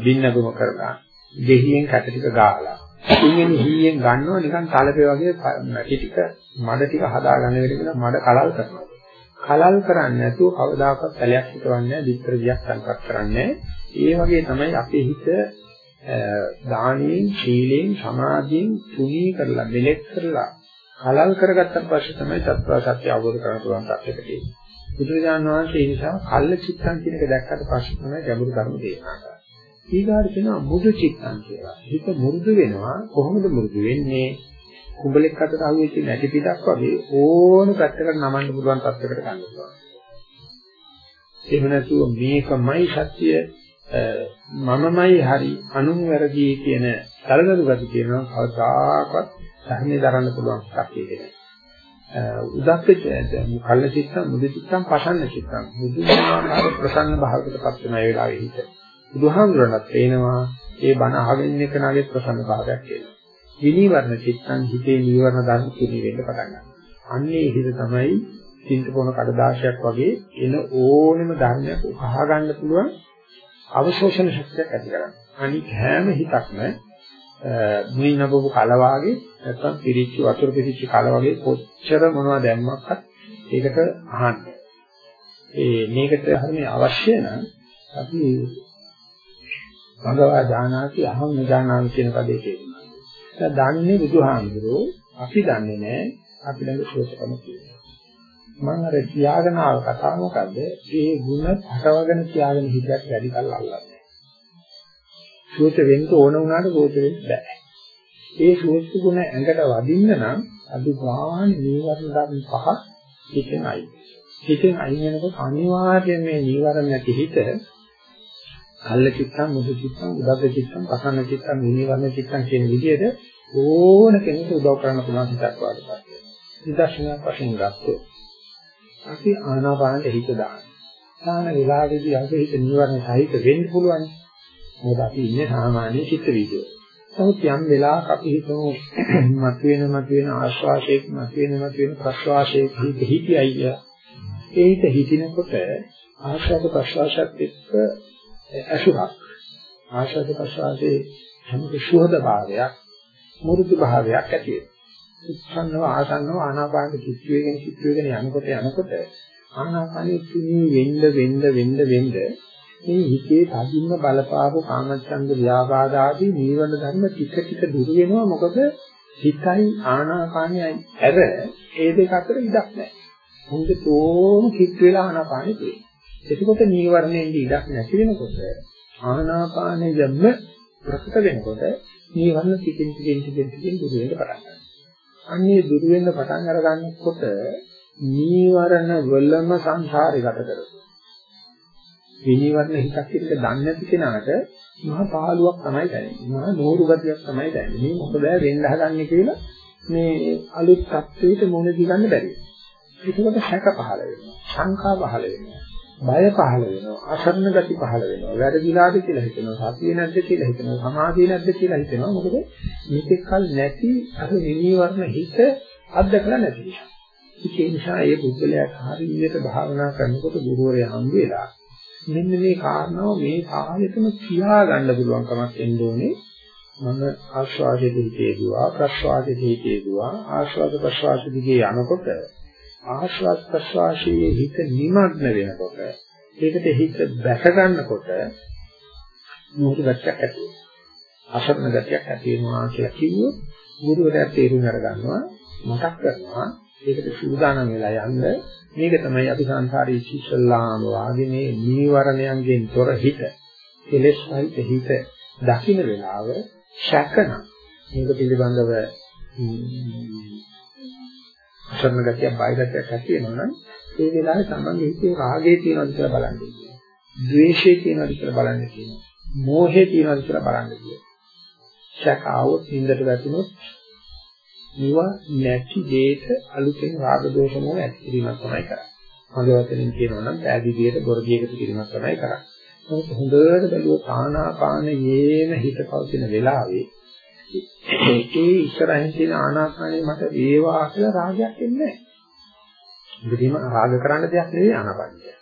බින්නගම කරලා දෙහියෙන් කැට ටික ගාලා තුන්වෙනි හීයෙන් ගන්නවා නිකන් තලපේ වගේ මැටි ටික මඩ ටික හදාගන්න වෙලෙක මඩ කලල් කරනවා. කලල් කරන්නේ නැතුව කවදාකවත් පැලයක් හිටවන්නේ නැහැ, විතර දියක් සංකප්ප කරන්නේ ඒ වගේ තමයි අපේ හිත දානෙන්, ශීලයෙන්, සමාධියෙන් තුනී කරලා, මෙලෙක් කරලා කලල් කරගත්තට පස්සේ තමයි චතුරාර්ය සත්‍ය අවබෝධ කරගන්න පුළුවන් තත්ත්වයට එන්නේ. බුදුරජාණන් වහන්සේ ඒ නිසා කල්ල චිත්තං කියන එක දැක්කට පස්සේ තමයි ගැඹුරු ධර්ම දේශනා කරන්නේ. ඊගාට කියනවා මුදු චිත්තං කියලා. හිත මුරුදු වෙනවා කොහොමද මුරුදු වෙන්නේ? කුඹලෙක් අතට අහුවෙච්ච නැටි පිටක් වගේ ඕන පැත්තකට නමන්න පුළුවන් තත්යකට ගන්න පුළුවන්. එහෙම නැතුව මේකමයි සත්‍ය මමමයි හරි අනුන් වැරදි කියන කලදරු ගති කියනවා කවදාකවත් ධර්මයේ දරන්න පුළුවන් කතියේ නෑ. උදක්ක කල්ල චිත්තම් මුදි චිත්තම් පසන්න චිත්තම් මුදුනාකාර ප්‍රසන්න භාවයකටපත් වෙන ඒ වෙලාවේ හිත. බුදුහාමුදුරණත් පේනවා ඒ බණ අහගෙන ඉන්න කෙනාගේ ප්‍රසන්න භාවයක් කියලා. විනීවරණ චිත්තං හිතේ නීවරණ ධර්ම තුනී වෙන්න පටන් ගන්නවා. අන්නේ හිත තමයි චින්තපොන කඩදාසියක් වගේ එන ඕනෙම ධර්මයක් උකහා ගන්න පුළුවන් අවශෝෂණ ශක්තියක් ඇති කරගන්න. අනිත් හැම හිතක්ම මුලින් නබපු කල වාගේ නැත්තම් පිරිච්ච වතුර පිරිච්ච කල වගේ කොච්චර මොනවද දැම්මක්වත් ඒකට අහන්න. ඒ මේකට හරිය අවශ්‍ය නම් අපි භගවා ඥානාති අහං නජානාමි කියන පදේ කියනවා. දැන් දන්නේ බුදුහාමුදුරෝ අපි දන්නේ නැහැ අපි ළඟ ශෝෂකම කියනවා. මම අර තියාගෙන ආව කතාව මොකද්ද? ඒ ಗುಣ හටවගෙන තියාගෙන හිතයක් වැඩි කල් අල්ලන්නේ. ශෝෂ වෙන්න ඕන වුණාට ශෝෂ වෙන්න බෑ. ඒ ශෝෂ ගුණ ඇඟට වදින්න නම් අදු ගාන නීවරණ ධර්ම පහ හිතෙන් අයින්. හිතෙන් අයින් වෙනකොට අනිවාර්යයෙන් මේ නීවරණ නැති හිත කල්ල චිත්තං මුදු චිත්තං උදග්ග චිත්තං පසන්න චිත්තං විනීවරණ චිත්තං කියන විදිහට ඕන කෙනෙකුට උදව් කරන්න පුළුවන් හිතක් වඩපත්. නිදර්ශනයක් වශයෙන් ගත්තොත් අපි ආනාපානෙ හිත දාන. දාන වෙලාවේදී අපේ හිත නිවර්ණ සහිත වෙන්න පුළුවන්. මොකද අපි ඉන්නේ සාමාන්‍ය චිත්ත වීදියේ. නමුත් යම් වෙලාවක අපි හිතමු මතුවෙන මතුවෙන ආශ්වාසයක මතුවෙන මතුවෙන ප්‍රශ්වාසයක හිත හිතියයි. ඒ හිත හිතිනකොට ආශ්වාස ප්‍රශ්වාසයත් එක්ක අසුරක් ආශාද ප්‍රසාදේ සමග සුහද භාවයක් මුරුදු භාවයක් ඇති වෙනවා උත්සන්නව ආසන්නව ආනාපාන කිච් වේගෙන කිච් වේගෙන යනකොට යනකොට ආනාපානෙ තුනී වෙන්න වෙන්න වෙන්න වෙන්න මේ හිතේ තදින්ම බලපාපු කාමච්ඡන්ද ව්‍යාපාද ආදී නීවරණ ධර්ම ටික ටික දුර වෙනවා මොකද හිතයි ආනාපානයයි ඇර ඒ දෙක අතර ඉඩක් නැහැ. හොඳටම කිච් වෙලා ආනාපානෙ තියෙනවා. එතකොට නීවරණයෙන් ඉඩක් නැති වෙනකොට ආනාපානෙයම ප්‍රකට වෙනකොට නීවරණ ටිකෙන් ටිකෙන් ටිකෙන් ටිකෙන් දුර වෙන්න පටන් ගන්නවා. අන්නේ දුර වෙන්න පටන් අර ගන්නකොට නීවරණ වලම සංසාරේ ගත කරනවා. විනීවරණ හිතක් එක දන්නේ නැති කෙනාට මහා පාළුවක් තමයි දැනෙන්නේ. මහා නෝරු ගතියක් තමයි දැනෙන්නේ. මේ මොකද වෙන්න හදන්නේ කියලා මේ අලුත් තත්ත්වයට මොන දිගන්න බැරි. ඒකකට හැක පහළ වෙනවා. සංකා පහළ වෙනවා. බය පහළ වෙනවා අසරණ ගති පහළ වෙනවා වැරදිලාද කියලා හිතෙනවා සතිය නැද්ද කියලා හිතෙනවා සමාධිය නැද්ද කියලා හිතෙනවා මොකද මේකෙක් කල නැති අර නිවර්ණ හිත අත්දකලා නැති නිසා ඒ නිසා ඒ බුද්ධලයා හරියට භාවනා කරනකොට ගුරුවරයා හම් වෙලා මෙන්න මේ කාරණාව මේ කාලෙතම කියා ගන්න පුළුවන් කමක් එන්න ඕනේ. මම ආශ්වාසයේ හිතේදුවා ප්‍රශ්වාසයේ හිතේදුවා ආශ්වාස ප්‍රශ්වාස දිගේ යනකොට ආශ්වාස ප්‍රශ්වාසයේ හිත නිමග්න වෙනකොට ඒකට හිත බැස ගන්නකොට මොහොත ගැටයක් ඇති අසරණ ගතියක් ඇති වෙනවා කියලා කිව්වොත් ගුරුවරයා තේරුම් අරගන්නවා මතක් කරනවා. ඒකට සූදානම් වෙලා යන්න මේක තමයි අපි සංසාරයේ ඉස්සල්ලාම වාගේ මේ නීවරණයන්ගෙන් තොර හිත කෙලෙස් සහිත හිත දකින්න වෙලාව ශකන මේක පිළිබඳව අසරණ ගතිය බය ගතියක් ඇති වෙනවා නම් ඒ වෙලාවේ තමන්ගේ හිතේ රාගය තියෙනවද කියලා බලන්න කියනවා. ද්වේෂය තියෙනවද කියලා බලන්න කියනවා. මෝහය තියෙනවද කියලා බලන්න කියනවා. ශක આવොත් හින්දට වැටුනොත් මේවා නැති දෙයක අලුතෙන් රාග දෝෂ මොහ ඇති කිරීමක් තමයි කරන්නේ. හොඳ වචනෙන් කියනවා නම් පෑදී දෙයට බොරදියකට කිරීමක් තමයි කරන්නේ. නමුත් හොඳට බැලුවොත් ආනාපානයේම හිත පවතින වෙලාවේ ඒකේ ඉස්සරහින් තියෙන ආනාපානයේ මට වේවා කියලා රාගයක් එන්නේ නැහැ. මුදීම රාග කරන්න දෙයක් නෙවෙයි ආනාපානිය.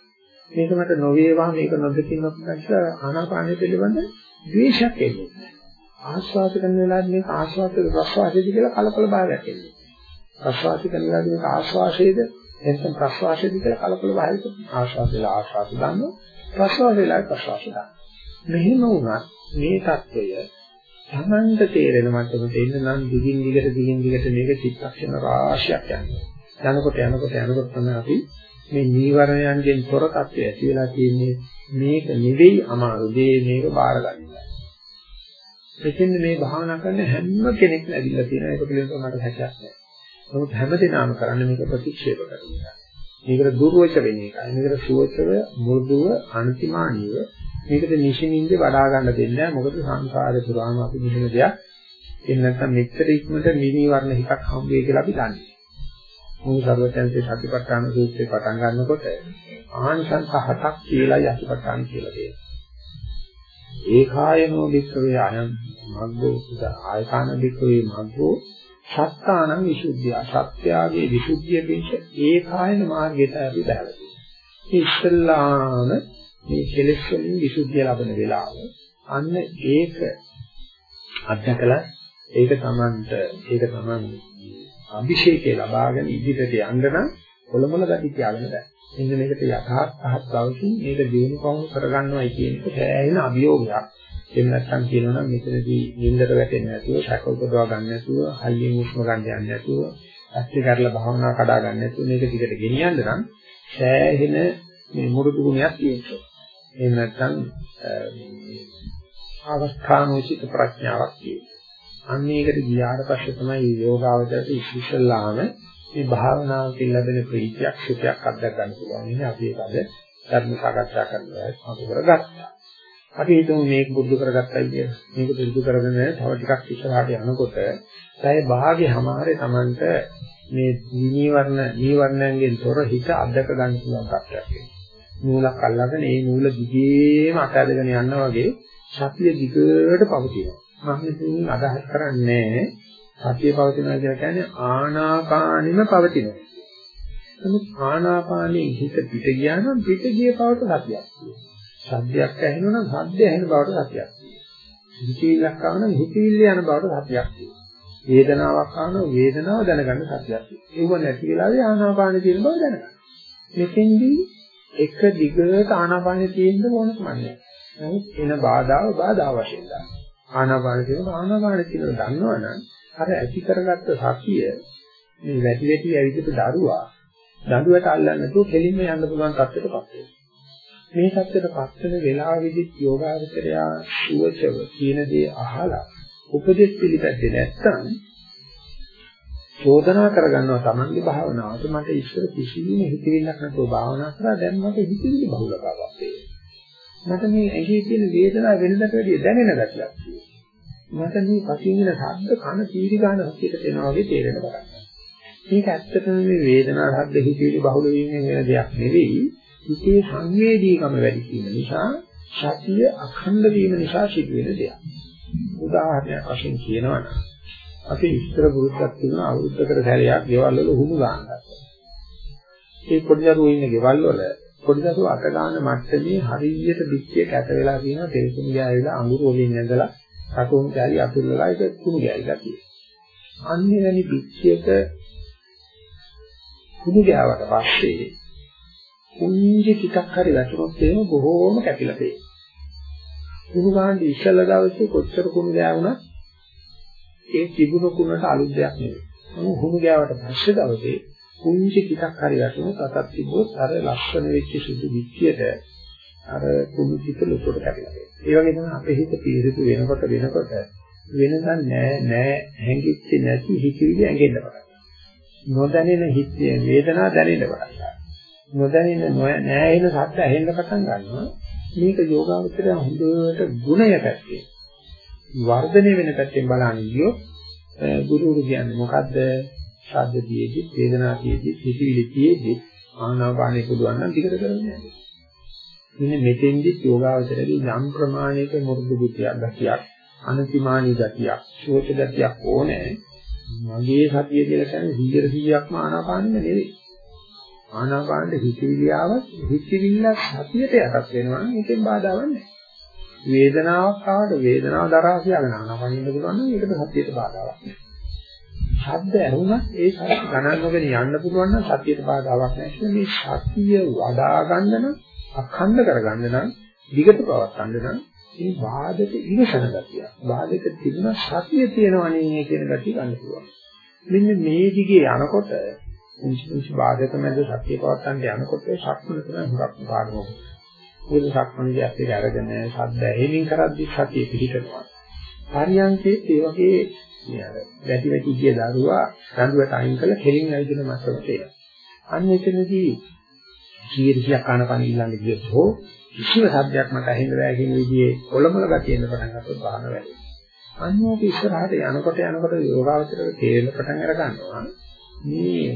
මේක මට නොවේවා මේක නොදකින්නත් කියලා ආනාපානය පිළිබඳ ද්වේෂයක් එන්නේ නැහැ. ආස්වාද කරන වෙලාවේ මේක ආස්වාද ප්‍රස්වාසයේද කියලා කලකල බාගටෙන්නේ. ප්‍රස්වාස කරන වෙලාවේ මේක ආස්වාසයේද නැත්නම් ප්‍රස්වාසයේද කියලා කලකල බාගටෙන්නේ. ආස්වාදේලා ආස්වාද ගන්නවා. ප්‍රස්වාසේලා ප්‍රස්වාස ගන්නවා. මෙහෙම වුණත් මේ தত্ত্বය තමන්ට තේරෙන මට්ටමට එන්න නම් දිගින් දිගට දිගින් දිගට මේක චිත්තක්ෂණ රාශියක් යනවා. යනකොට යනකොට යනකොට තමයි අපි මේ නීවරණයන්ගෙන් තොර தත්ත්වය ඇති වෙලා තියෙන්නේ මේක නෙවෙයි අමාරු දේ මේක බාර ගන්නවා. එතෙන් මේ භාවනා කරන හැම කෙනෙක්ම ඇවිල්ලා තියෙන එක පිළිබඳව මට හැකියාවක් නැහැ. නමුත් හැමදේනම කරන්නේ මේක ප්‍රතික්ෂේප කරනවා. මේකට දුර්වච වෙන එකයි. මේකට සුවචව මෘදුව අන්තිමානීය මේකට නිෂිනින්ද වඩා ගන්න දෙන්නේ නැහැ. මොකද සංසාරේ පුරාම අපි මෙහෙම දෙයක් එන්න නැත්නම් මෙච්චර ඉක්මනට නිවිවරණ හිතක් හම්බ වෙයි කියලා අපි දන්නේ. මොහු සර්වඥන්සේ සතිපට්ඨාන සූත්‍රේ පටන් ගන්නකොට ආනිසංස හතක් කියලා යතිපට්ඨාන කියලා දෙනවා. ඒකායනෝ වික්‍රේ අයං මග්ගෝ සුද ආයකාන වික්‍රේ මග්ගෝ සත්තානං විසුද්ධිය සත්‍යාගේ විසුද්ධිය පිණිස ඒකායන මාර්ගයට අපි බහැලා තියෙනවා. ඉස්සල්ලාම මේ කෙලෙස් වලින් විසුද්ධිය ලබන වෙලාව අන්න ඒක අධ්‍යකලා ඒක තමන්ට ඒක තමන් අභිෂේකේ ලබාගෙන ඉදිරියට යන්න නම් කොළමොළ ගති තියාගෙන බෑ. එන්න මේකට යථාර්ථහත් බවකින් මේක දිනු කවුරු කරගන්නවයි කියන එක සෑහෙන අභියෝගයක්. එහෙම නැත්නම් කියනවා නම් මෙතනදී නින්දට වැටෙන්නේ නැතුව, ශක උපදවා ගන්න නැතුව, හයියෙන් උස්ම ගන්න යන්නේ නැතුව, ඇස්ති කරලා භාවනා කඩා ගන්න නැතුව මේක දිගට ගෙනියන්න නම් සෑහෙන මේ මුරුදු ගුණයක් තියෙනවා. එහෙම නැත්නම් අවස්ථානෝචිත ප්‍රඥාවක් තියෙනවා. අන්න ඒකට ගියාට පස්සේ තමයි යෝගාවචරයට ඉස්සෙල්ලාම මේ භාවනාවකින් ලැබෙන ප්‍රීතියක් සුඛයක් අත්දැක ගන්න පුළුවන්. ඉන්නේ අපි ඒක අද ධර්ම සාකච්ඡා කරනවා අතු කරගත්තා. අපි හිතමු මේක බුද්ධ කරගත්තයි කියලා. මේක බුද්ධ කරගෙන තව ටිකක් ඉස්සරහට යනකොට සය භාගේ හැමාරේ Tamanට මේ නීවරණ නීවරණයන්ගෙන් තොර හිත අත්දැක ගන්න පුළුවන් කප්පයක් වෙනවා. නූලක් අල්ලගෙන ඒ නූල දිගේම අතහැරගෙන යනවා වගේ සතිය දිගට පවතිනවා. මම මෙතනින් අදහස් කරන්නේ සතිය පවතිනවා කියලා කියන්නේ ආනාපානෙම පවතිනවා. නමුත් ආනාපානයේ හිත පිට ගියා නම් පිට ගිය බවට සතියක් තියෙනවා. සද්දයක් ඇහෙනවා නම් සද්ද ඇහෙන බවට සතියක් තියෙනවා. හිතවිල්ලක් ආව නම් හිතවිල්ල යන බවට සතියක් තියෙනවා. වේදනාවක් ආව නම් වේදනාව දැනගන්න සතියක් තියෙනවා. ඒව නැති වෙලාවේ ආනාපානෙ තියෙන බව දැනගන්න. මෙතෙන්දී එක දිගට ආනාපානෙ තියෙන්න ඕන කමන්නේ. නමුත් එන බාධාව බාධා වශයෙන් ගන්න. ආනාපානෙ තියෙන ආනාපානෙ තියෙන දන්නවනම් අර ඇති කරගත්ත සතිය මේ වැඩි වැඩි ඇවිදිට දරුවා දඬුවට අල්ලන්න නැතුව කෙලින්ම යන්න පුළුවන් තත්ත්වයකටපත් වෙනවා. මේ තත්ත්වයටපත් වෙන වෙලාවෙදි යෝගාවචරයා සුවචව කියන දේ අහලා උපදෙස් පිළිපැද්දේ නැත්නම් චෝදනා කරගන්නවා Tamange භාවනාවට මට ඉස්සර කිසිම හිතවිල්ලක් නැතුව භාවනා කරා දැන් මට හිතවිලි බහුලතාවක් තියෙනවා. මට මේ ඇඟේ තියෙන වේදනාව වෙනදට වැඩිය දැනෙන ගැටලක් තියෙනවා. මට මේ පසින්ගෙන ශබ්ද කන තීරි ගන්න හසියට එනවා වගේ තේරෙන පටන් මේක ඇත්තටම මේ වේදනා ශබ්ද හිතවිලි බහුල වීමෙන් වෙන දෙයක් නෙවෙයි. හිතේ සංවේදීකම වැඩි වීම නිසා සතිය අඛණ්ඩ වීම නිසා සිදුවෙන දෙයක්. උදාහරණයක් වශයෙන් කියනවා නම් අපි ඉස්තර පුරුද්දක් තිබුණා අවුරුද්දකට සැරයක් ගෙවල් වල හුණු ගන්නවා. ඒ පොඩි දරුවෝ ඉන්න ගෙවල් වල පොඩි දරුවෝ අත ගන්න මට්ටමේ හරියට පිටියේ කැට වෙලා තියෙනවා තෙල්කුණු ගෑවිලා අඟුරු වලින් ඇඳලා රතුන් කැලි අතුල්ලලා ඒක කුණු ගෑවිලා තියෙනවා. අන්නේ වැනි පිටියක කුණු ගෑවට පස්සේ කුංජි ටිකක් හරි වැටුනොත් එහෙම බොහෝම කැපිලා තියෙනවා. කුණු ගහන්න ඉස්සෙල්ලා දවසේ කොච්චර කුණු ගෑවුණත් ඒ තිබුණු කුණට අලුත් දෙයක් නෙවෙයි. මොන කුණු ගෑවට පස්සේ දවසේ කුංචි ටිකක් හරි වැටුණොත් අතක් තිබ්බොත් අර ලක්ෂණ වෙච්ච සුදු විච්චියට අර කුණු ටික ලොකුට කැපිලා. ඒ වගේ තමයි අපේ හිත පිරිසිදු වෙනකොට වෙනකොට වෙනදන් නෑ නෑ හැංගිච්ච නැති හිතවිලි ඇඟෙන්න පටන් නොදැනෙන හිත වේදනා දැනෙන්න පටන් ගන්නවා. නොදැනෙන නෑ එන සත්‍ය ඇහෙන්න පටන් ගන්නවා. මේක යෝගාවචරය හොඳට ගුණය පැත්තේ වර්ධනය වෙන පැත්තෙන් බලන්න ගියොත් ගුරුවරු කියන්නේ මොකද්ද? ශබ්දයේදී, වේදනාවේදී, හිතවිලියේදී ආනාපානෙ පුළුවන් නම් ටිකට කරන්නේ නැහැ. මෙන්න මෙතෙන්දි යෝගාවචරයේ යම් ප්‍රමාණයක මුරුදු ගතියක්, ගතියක්, අනතිමානී ගතියක්, ශෝච ගතියක් ඕනේ. මගේ සතිය කියලා කියන්නේ 100%ක්ම ආනාපානෙම නෙවෙයි. ආනාපානෙ හිතවිලියාවක් හිතවිල්ල සතියට යටත් වෙනවා නම් ඒකෙන් බාධාවක් නැහැ. වේදනාවක් ආවට වේදනාව දරා කියාගෙන ආනාපානෙ ඉන්න පුළුවන් නම් ඒකට සතියට බාධාවක් නැහැ. ශබ්ද ඇහුණත් ඒ ශබ්ද ගණන් නොගෙන යන්න පුළුවන් නම් සතියට බාධාවක් නැහැ. මේ සතිය වඩා ගන්න නම් අඛණ්ඩ කරගන්න නම් විගත පවත්වන්න නම් මේ වාදක ඉවසන ගතිය. වාදක තිබුණ සතිය තියෙනවනේ කියන ගතිය ගන්න පුළුවන්. මෙන්න මේ දිගේ යනකොට උන්චි උන්චි වාදක මැද සතිය පවත්වන්න යනකොට ශක්මන තමයි හුඟක් පාඩම. මොකද ශක්මනදී අපේ අරගෙන ශබ්ද ඇහිමින් කරද්දී සතිය පිහිටනවා. පරියන්කේ ඒ වගේ වැඩි වැඩි ගිය දරුවා රඳුවට අයින් කළ කෙලින් ඇවිදින මට්ටමට එනවා. අන්න එතනදී කීර්තියක් කනපන ඊළඟ ගියොත් හෝ කිසිම සද්දයක් මට ඇහෙන්න බෑ කියන විදිහේ කොළමල ගතියෙන්න පටන් ගත්තොත් බාහන වැඩි. අන්නෝක ඉස්සරහට යනකොට යනකොට යෝගාවචරයේ තේරෙන පටන් අර ගන්නවා. මේ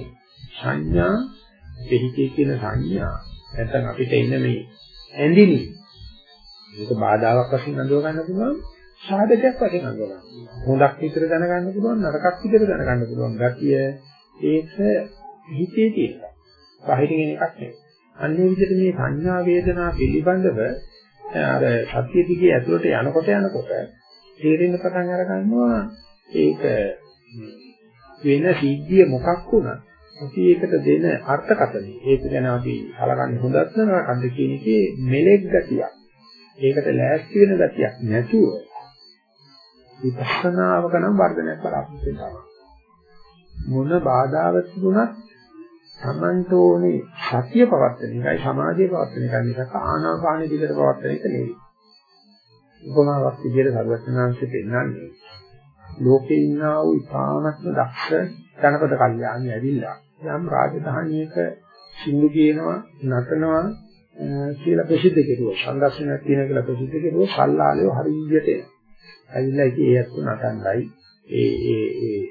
සංඥා දෙහිතේ කියන සංඥා නැත්නම් අපිට ඉන්න මේ ඇඳිනි මේක බාධාවක් වශයෙන් අඳව ගන්න පුළුවන් සාධකයක් වශයෙන් අඳව ගන්න. හොඳක් විතර දැනගන්න පුළුවන් නරකක් විතර දැනගන්න පුළුවන් ගතිය ඒක හිතේ තියෙනවා. බාහිරින් එකක් නෙවෙයි. අන්නේ විදිහට මේ සංඥා වේදනා පිළිබඳව අර සත්‍ය දිගේ ඇතුළට යනකොට යනකොට තේරෙන්න පටන් අර ගන්නවා ඒක වෙන සිද්ධිය මොකක් වුණත් අපි ඒකට දෙන අර්ථකථනය. ඒක ගැන අපි හලගන්නේ හොඳත් නරකද කියන එකේ මෙලෙක් ගතියක්. ඒකට ලෑස්ති වෙන ගතියක් නැතුව විපස්සනාවක නම් වර්ධනයක් බලාපොරොත්තු වෙනවා. මොන බාධාවක් තිබුණත් තමන්ට ඕනේ සතිය පවත්වන එකයි සමාධිය පවත්වන එකයි මිසක් ආනාපාන දිගට පවත්වන එක නෙවෙයි. උපමාවක් විදිහට සරුවචනාංශය පෙන්නන්නේ ලෝකේ ඉන්නා වූ ඉතාමත්ම දක්ෂ ජනපද කල්යාණි ඇවිල්ලා යම් රාජධානියක සිංහු කියනවා නටනවා කියලා ප්‍රසිද්ධ කෙරුවා. සංදර්ශනයක් තියෙන කියලා ප්‍රසිද්ධ කෙරුවා. සල්ලාලයෝ හරියට එනවා. ඇවිල්ලා ඉතින් ඒ අත්තු නටන්නයි ඒ ඒ ඒ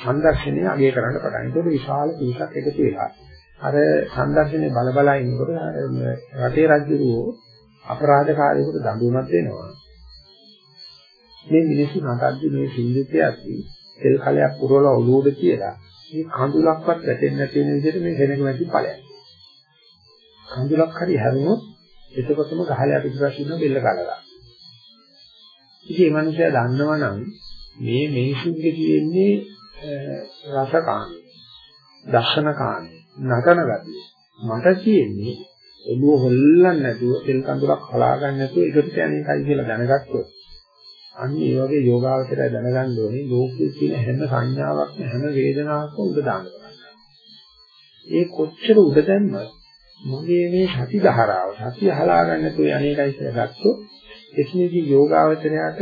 සංදර්ශනය අගය කරන්න පටන් ගන්නවා. ඒක විශාල පිරිසක් එකතු වෙලා. අර සංදර්ශනේ බල බල ඉන්නකොට රටේ රජුරෝ අපරාධකාරයෙකුට දඬුවමක් දෙනවා. මේ මිනිස්සු නටද්දි මේ සින්දුතියක්දී තෙල් කලයක් පුරවලා ඔලුවද කියලා මේ කඳුලක්වත් වැටෙන්නේ නැති වෙන විදිහට මේ සෙනඟ මැදි ඵලයක්. කඳුලක් හරි හැරුණොත් එතකොටම ගහලයා පිටපස්සින් ඉන්න බෙල්ල කඩලා. ඉතින් මේ මිනිස්සයා දන්නවනම් මේ මිනිසුන්ගේ තියෙන්නේ රසකාමී දර්ශනකාමී නටන ගතිය මට තියෙන්නේ ඔළුව හොල්ලන්නේ නැතුව තෙල් කඳුලක් හලා ගන්න නැතුව ඒකට යන්නේ කයි කියලා දැනගත්තොත්. අන්න ඒ වගේ යෝගාවචරය දැනගන්න ඕනේ. ලෝකයේ තියෙන හැම සංඥාවක්ම හැම වේදනාවක්ම උඩ දාන්න ඒ කොච්චර උඩ දැම්මත් මගේ මේ සති ධාරාව සතිය හලා ගන්න නැතුව අනේකයි කියලා ගත්තොත් එස්මේදී යෝගාවචරයට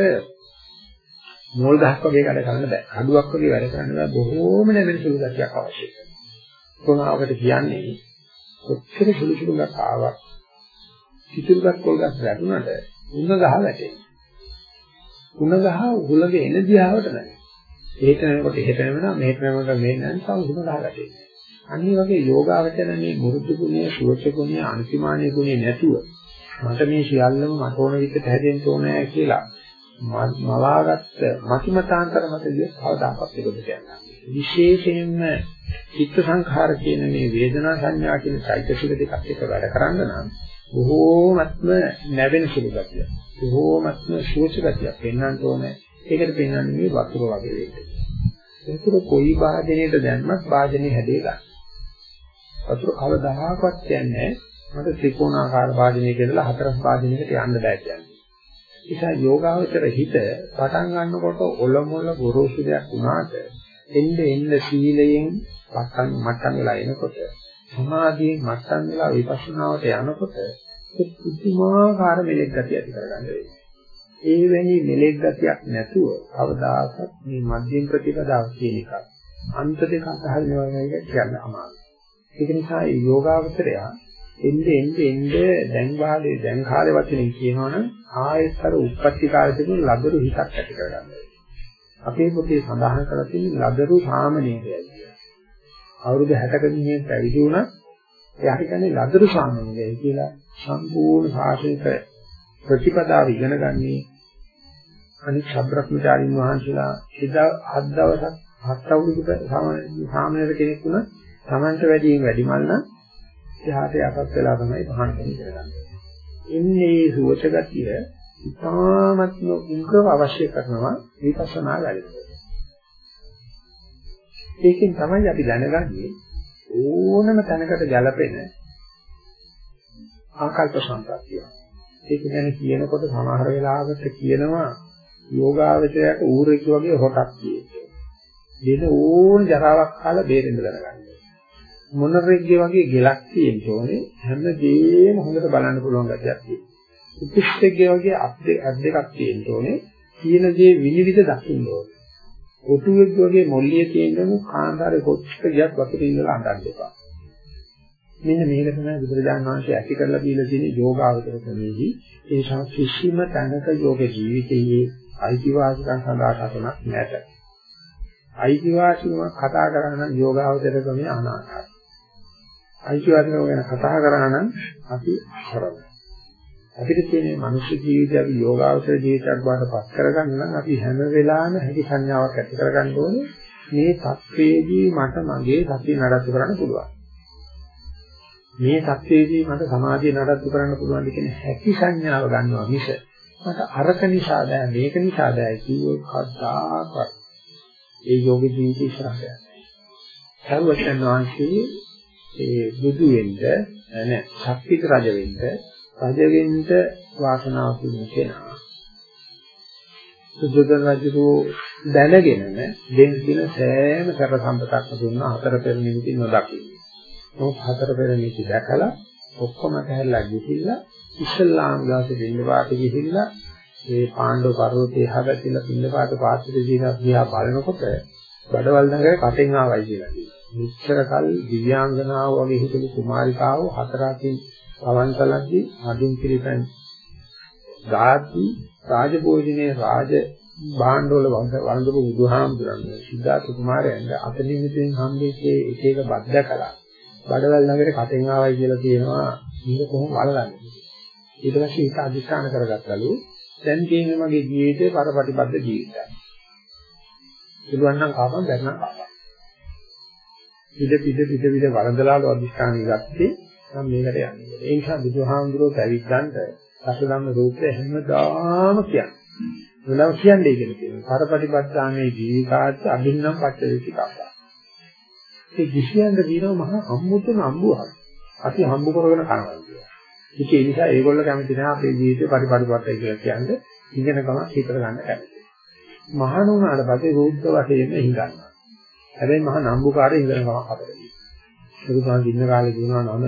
මෝල් ගහක් වගේ වැඩ කරන්න බෑ. කඩුවක් වගේ වැඩ කරන්න බෑ. බොහෝම නැවෙන සුළු ගතියක් අවශ්‍යයි. කොහොමවකට කියන්නේ කොච්චර සුළු සුළු ගස් ආවක් සිතුල්ගත් කොල් ගස් වැටුණාට උණ ගහ වැටෙන්නේ. උණ ගහ උගලගේ එන දිහාවට නැහැ. ඒක නේකොට එහෙට වෙනවා මේක නේකොට මේ නැන්සම උණ ගහ වැටෙන්නේ. අනිත් වගේ යෝගාවචර මේ මුරුදු ගුණය, සුවච ගුණය, අන්තිමානීය ගුණය නැතුව මට මේ සියල්ලම මට ඕන විදිහට හැදෙන්න ඕනේ කියලා මවාගත්ත මතිමතාන්තර මත විය කවදාකවත් ඒකට කියන්නේ. විශේෂයෙන්ම චිත්ත සංඛාර කියන මේ වේදනා සංඥා කියන চৈতසික දෙකක් එක වැඩ කරන්න නම් බොහෝමත්ම නැවෙන සුළු ගතිය. බොහෝමත්ම සුවච ගතිය පෙන්වන්න ඕනේ. ඒකට පෙන්වන්නේ මේ වතුර වගේ දෙයක්. වතුර කොයි වාදනයේද දැම්මත් වාදනේ හැදේ ගන්න. වතුර කවදාහක්වත් කියන්නේ මට ත්‍රිකෝණාකාර වාදනයක ඉඳලා හතරස් වාදනයකට යන්න බෑ කියන්නේ. නිසා යෝගාවචර හිත පටන් ගන්නකොට ඔලොමොල ගොරෝසු දෙයක් වුණාට එන්න එන්න සීලයෙන් පටන් මට්ටම් වෙලා එනකොට සමාධියෙන් මට්ටම් වෙලා විපස්සනාවට යනකොට පුදුමාකාර මෙලෙක් ගතිය ඇති කරගන්න වෙනවා. ඒ වෙනි මෙලෙක් ගතියක් නැතුව කවදාකවත් මේ මධ්‍යම ප්‍රතිපදාව කියන එක අන්ත දෙක අතහරිනවා කියන එක කියන්න අමාරුයි. ඒක නිසා මේ යෝගාවචරය එnde එnde එnde දැන් වාලේ දැන් කාලේ වචනෙන් කියනවනම් ආයතර උප්පත්ති කාලේ තිබුණු ලදරු හිතක් ඇති කරගන්න. අපේ පොතේ සඳහන් කරලා තියෙන ලදරු සාමණේරයයි කියලා. අවුරුදු 60ක මිනිහෙක් පැවිදි වුණා එයාට කියන්නේ ලදරු සාමණේරයයි කියලා සම්පූර්ණ ශාසනික ප්‍රතිපදාව ඉගෙන ගන්නේ අනිත් ශබ්‍රක්‍මචාරින් වහන්සේලා එදා හත් දවසක් හත් අවුරුදු සාමණේර කෙනෙක් වුණා Tamanට වැඩියෙන් වැඩිමල් නම් එහාට යටත් වෙලා තමයි පහන් කරගන්නේ. ඉන්නේ සුවච ගතිය ඉතාමත්ම උග්‍රව අවශ්‍ය කරනවා විපස්සනා වැඩිවෙන්න. ඒකෙන් තමයි අපි දැනගන්නේ ඕනම තැනකට ගැලපෙන ආකල්ප සම්ප්‍රත්‍යය. ඒක ගැන කියනකොට සමහර වෙලාවකට කියනවා යෝගාවචරයට ඌරෙක් වගේ හොටක් කියන්නේ. දෙන ඕන ජරාවක් කාලා බේරෙන්න දැනගන්න. මොනරෙක්ගේ වගේ ගෙලක් තියෙන්න ඕනේ හැමදේම හොඳට බලන්න පුළුවන් ගැටයක් තියෙනවා. උපිෂ්ඨකගේ වගේ අත් දෙකක් තියෙන්න ඕනේ කියන දේ විනිවිද දකින්න ඕනේ. ඔටුවෙක් වගේ මොල්ලිය තියෙනම කාන්තාරේ කොච්චර ගියක් වතුර ඉඳලා අඬන්න එපා. මෙන්න මේක තමයි බුදුරජාණන් වහන්සේ ඇති කරලා දීලා තියෙන යෝගාවතර ක්‍රමයේදී ඒ කිසිම තැනක යෝග ජීවිතයේ අයිතිවාසිකම් සඳහා සතුනක් නැත. අයිතිවාසිකම කතා කරන නම් යෝගාවතර ක්‍රමයේ අනාගතයි. අයිතිවාසිකම ගැන කතා කරා නම් අපි හරවයි. අපිට තියෙන මනුෂ්‍ය ජීවිතය අපි යෝගාවචර ජීවිතයක් බවට පත් කරගන්න නම් අපි හැම වෙලාවෙම හැකි සංඥාවක් ඇති කරගන්න ඕනේ. මේ සත්‍යයේදී මට මගේ සතිය නඩත්තු කරන්න පුළුවන්. මේ සත්‍යයේදී මට සමාධිය නඩත්තු කරන්න පුළුවන් කියන හැකි සංඥාව ගන්නවා මිස මට අරක නිසා දැන් මේක නිසා දැයි කියෝ කද්දාකත් ඒ යෝගී ජීවිතය ඉස්සරහට. සර්වඥාන්සේ සර්වචන් වහන්සේ ඒ බුදු වෙන්න නෑ ශක්තිත රජ වෙන්න රජ වෙන්න වාසනාව තිබුණ කෙනා සුද්ධෝදන රජු දැනගෙනම දෙන් දින සෑම සැප සම්පතක්ම දුන්නා හතර පෙර නිමිති නොදකින්න. මොකද හතර පෙර නිමිති දැකලා ඔක්කොම කැහැල්ලා ගිහිල්ලා ඉස්ලාම් දාසේ දෙන්න පාට ගිහිල්ලා ඒ පාණ්ඩව පර්වතයේ හැබැතිලා පින්න පාට පාත්‍රය දිහා බලනකොට බඩවල් නගරේ කටෙන් ආවයි කියලා කියනවා. මෙච්චර කල් දිව්‍යාංගනාව වගේ හිටපු කුමාරිකාව හතරකින් පවන්සලද්දී අදින් පිළිපැන් ගාති රාජභෝජනයේ රාජ භාණ්ඩවල වන්දපු බුදුහාමුදුරන් සිද්ධාර්ථ කුමාරයන්ට අතනින් මෙතෙන් හම්බෙච්ච එක එක බද්ද කළා. බඩවැල් නගරේ කටෙන් ආවයි කියලා කියනවා මේක කොහොම වලගන්නේ. ඊට පස්සේ ඒක අධිෂ්ඨාන කරගත්තලු දැන් කියන්නේ මගේ ජීවිතේ පරපටිබද්ධ ජීවිතයක්. පුළුවන් නම් කාපම් බැරි නම් කාපම්. පිට පිට පිට පිට වරදලාලු අධිෂ්ඨානෙ ගත්තේ මම මේකට යන්නේ. ඒ නිසා බුදුහාමුදුරුවෝ පැවිද්දන්ට රසධම්ම රූපය හැමදාම කියන්නේ. මොනවද කියන්නේ කියලා කියනවා. කරපටිපත්තාමේ ජීවිකාත් අභින්නම් පච්චවේති කප්පා. ඒ කිසියන්ට දිනව මහා අම්මුතුන අම්බුවක්. අපි හම්බ කරගෙන කරනවා කියලා. ඒක ඒ නිසා ඒගොල්ලෝ කැමති නැහැ අපේ ජීවිතේ පරිපරිපත්තයි කියලා කියන්නේ ඉගෙන ගමන් හිතර ගන්න කැමති. මහණුනාට පස්සේ රෝද්ධ වශයෙන් හිඟන්නවා. හැබැයි මහා නම්බුකාරය ඉඳන කමක් අපිට. බුදුහාම ඉන්න කාලේ කියනවා නම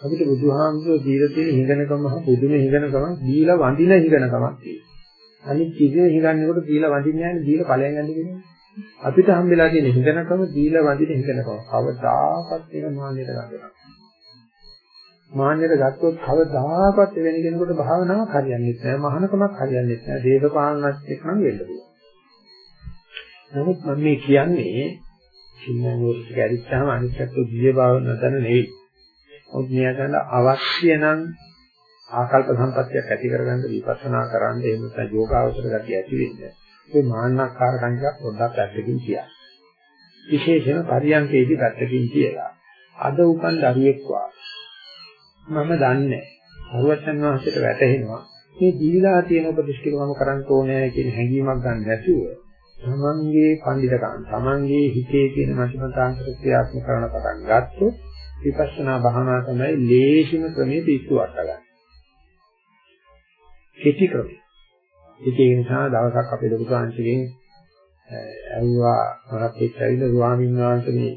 අපිට බුදුහාමුදුරුවෝ දීලා තියෙන හිඟනකම හා බුදුමේ හිඟනකම දීලා වඳින හිඟනකමක් තියෙනවා. අනිත් කිසිම හිඟන්නේකොට දීලා වඳින්නේ නැහැ දීලා ඵලයන් ගන්න කියනවා. අපිට හම්බෙලා තියෙන හිඟනකම දීලා වඳින හිඟනකම. කවදාකවත් ඒක මාන්නයට ගන්නවා. මාන්නයට ගත්තොත් කවදාකවත් වෙන කෙනෙකුට භාවනාවක් හරියන්නේ නැහැ. මහානකමක් හරියන්නේ නැහැ. දේශපාලනත් එක්ක නම් වෙන්න පුළුවන්. නමුත් මම මේ කියන්නේ සිංහවෝට ගැරිච්චාම අනිත්‍යත්ව දිය බව නැතන නෙවෙයි. මොකද මෙයාට අවශ්‍ය නම් ආකල්ප සම්පත්තියක් ඇති කරගන්න විපස්සනා කරන්න එහෙම නැත්නම් යෝගාවචර ගතිය ඇති වෙන්න. ඒ මාන්නකාර සංකල්ප පොඩ්ඩක් පැත්තකින් තියා. විශේෂයෙන්ම පරියන්කේදී පැත්තකින් තියලා. අද උපන් දරුවෙක් වා මම දන්නේ. අරුවචන් වහන්සේට වැටහෙනවා මේ දීලා තියෙන උපදේශ මම කරන්න ඕනේ කියන හැඟීමක් ගන්න නැතුව තමන්ගේ පඬිතකම් තමන්ගේ හිතේ තියෙන මතිමතාන්තර ක්‍රියාත්මක කරන පටන් ගත්තොත් විපස්සනා භාවනා තමයි ලේසිම ක්‍රමයේ පිස්සු වට ගන්න. කෙටි ක්‍රමය. ඉතින් ඒ නිසා දවසක් අපේ ලොකු සාංශිකෙන් ඇහුවා මරක් එක්ක ඇවිල්ලා ස්වාමීන් වහන්සේ මේ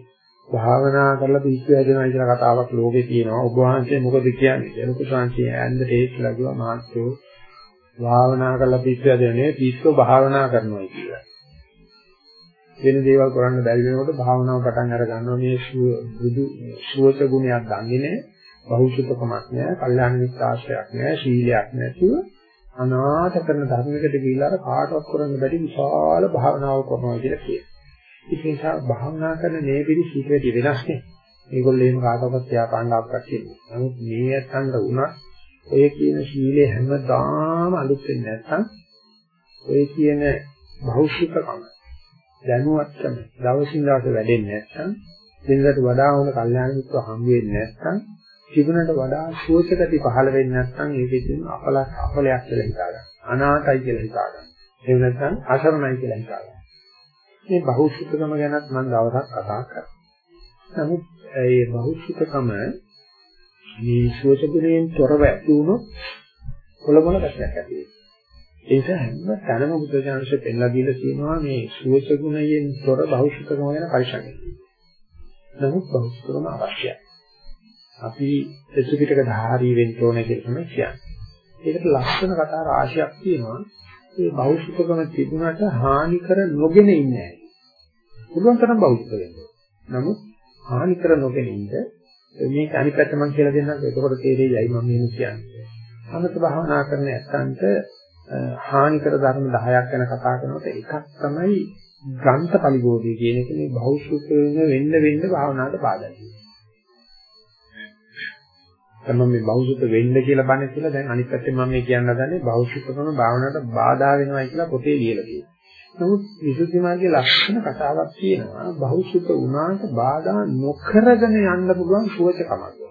භාවනා කරලා පිස්සු හැදෙනවා කියලා කතාවක් ලෝකේ තියෙනවා. ඔබ වහන්සේ මොකද කියන්නේ? ලොකු සාංශිකය ඇඳට ඒකලා කිව්වා මහත්තයෝ භාවනා කරලා පිස්සු හැදෙන්නේ පිස්සු භාවනා කරනවා කියලා. වෙන දේවල් කරන්න බැරි වෙනකොට භාවනාව පටන් අර ගන්නවා මේ බුදු සුවච ගුණයක් දන්නේ නැහැ. බහුසුතකමක් නැහැ, කල්යාණ මිත්‍ර ආශ්‍රයක් නැහැ, ශීලයක් නැතුව අනාථ කරන ධර්මයකට ගිහිල්ලා අර කාටවත් කරන්න බැරි විශාල භාවනාවක් කරනවා කියලා කියනවා. ඒක නිසා භාවනා කරන මේ පිළි සීකේටි වෙනස් නේ. මේගොල්ලෝ එහෙම කාටවත් යා පාණ්ඩාවක් කියන්නේ. නමුත් මේ අතන්ට වුණා ඔය කියන ශීලයේ හැමදාම අලුත් වෙන්නේ නැත්නම් ඔය කියන භෞතිකකම දැනුවත්කම දවසින් දවස වැඩෙන්නේ නැත්නම් දෙන්නට වඩා හොඳ කල්යාණ මිත්‍ර හම් වෙන්නේ නැත්නම් තිබුණට වඩා ශෝෂකති පහළ වෙන්නේ නැත්නම් ඒකේ තියෙන අපල අපලයක් කියලා හිතා ගන්න. අනාතයි කියලා හිතා ගන්න. එහෙම නැත්නම් අසරණයි කියලා හිතා ගන්න. මේ බහුසුතකම ගැනත් මම දවසක් කතා කරා. නමුත් මේ බහුසුතකම මේ ශෝෂගුණයෙන් තොරව ඇති වුණොත් කොළමොළ ගැටයක් ඇති වෙනවා. ඒක හැම තැනම බුදුජානක පෙන්ලා දීලා තියෙනවා මේ ශෝෂගුණයෙන් තොර බහුසුතකම ගැන පරිශාගය. නමුත් බහුසුතකම අවශ්‍යයි. අපි ත්‍රිපිටක ධාරී වෙන්න ඕනේ කියලා තමයි කියන්නේ. ඒකට ලස්සන කතා රාශියක් තියෙනවා. මේ බෞද්ධකම තිබුණාට හානි කර නොගෙන ඉන්නේ නැහැ. පුළුවන් තරම් බෞද්ධ වෙන්න. නමුත් හානි කර නොගෙන ඉන්න මේක අනිත් පැත්ත මම කියලා දෙන්නම්. එතකොට තේරෙයි මම මේ කියන්නේ. අමත භාවනා කරන ඇත්තන්ට හානි කර ධර්ම 10ක් ගැන කතා කරනකොට එකක් තමයි ග්‍රන්ථ පරිබෝධය කියන එක මේ බෞද්ධ වෙන්න වෙන්න භාවනාවට බාධා වෙනවා. තමයි මේ බෞද්ධ වෙන්න කියලා බණ කියලා දැන් අනිත් පැත්තෙන් මම මේ කියන්න හදන්නේ බෞද්ධකම භාවනාවට බාධා වෙනවයි කියලා පොතේ ලියලා තියෙනවා. නමුත් විසුද්ධි මාර්ගයේ ලක්ෂණ කතාවක් තියෙනවා බෞද්ධ වුණාට බාධා නොකරගෙන යන්න පුළුවන් සුවචකමක්.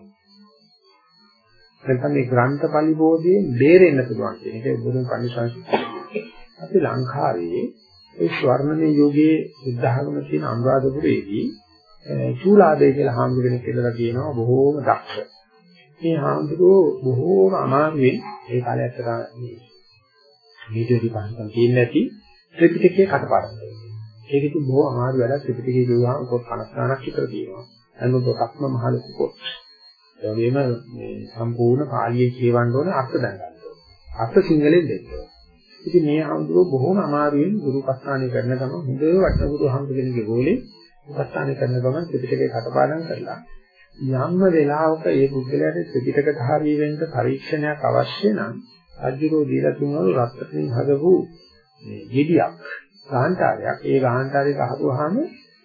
නැත්නම් මේ ග්‍රන්ථ පරිබෝධයෙන් බේරෙන්න පුළුවන් කියන එක බුදුන් පරිශාසිත. අපි ලංකාවේ ඒ ස්වර්ණමය යෝගයේ බුද්ධ학ම තියෙන අනුරාධපුරයේදී චූලාදේ කියලා හාමුදුරනේ කියලා කියනවා බොහෝම දක්ෂ. මේ හාමුදුරුවෝ බොහෝම අමාරුවෙන් ඒ කාලේ ඇත්තට මේ වීඩියෝ දිපහන් තියෙන්නේ නැති ත්‍රිපිටකයේ කටපාඩම් කරනවා. ඒක ඉතින් බොහෝ අමාරු වැඩක් ත්‍රිපිටකයේ ගිහුවාම පොත් 50 ගණක් විතර තියෙනවා. හැම පොතක්ම මහ ලොකු පොත්. ඒ වගේම මේ සම්පූර්ණ පාලියේ කියවන්න ඕන අර්ථ දැනගන්න ඕන. අර්ථ සිංහලෙන් දෙන්න ඕන. ඉතින් මේ හාමුදුරුවෝ බොහෝම අමාරුවෙන් ගුරු පස්ථානය කරන ගමන් හොඳ වටනගුරු හාමුදුරගෙනගේ ගෝලේ උපස්ථානය කරන ගමන් ත්‍රිපිටකේ කටපාඩම් කරලා යම්ම වෙලාවක ඒ පුද්ගලයාට ත්‍රිපිටක ධාරී වෙන්න පරීක්ෂණයක් අවශ්‍ය නම් අජිරෝ දීලා තුනවල රත්තරන් හදපු මේ ගෙඩියක් ගාහන්තරයක් ඒ ගාහන්තරයක අහපුවාම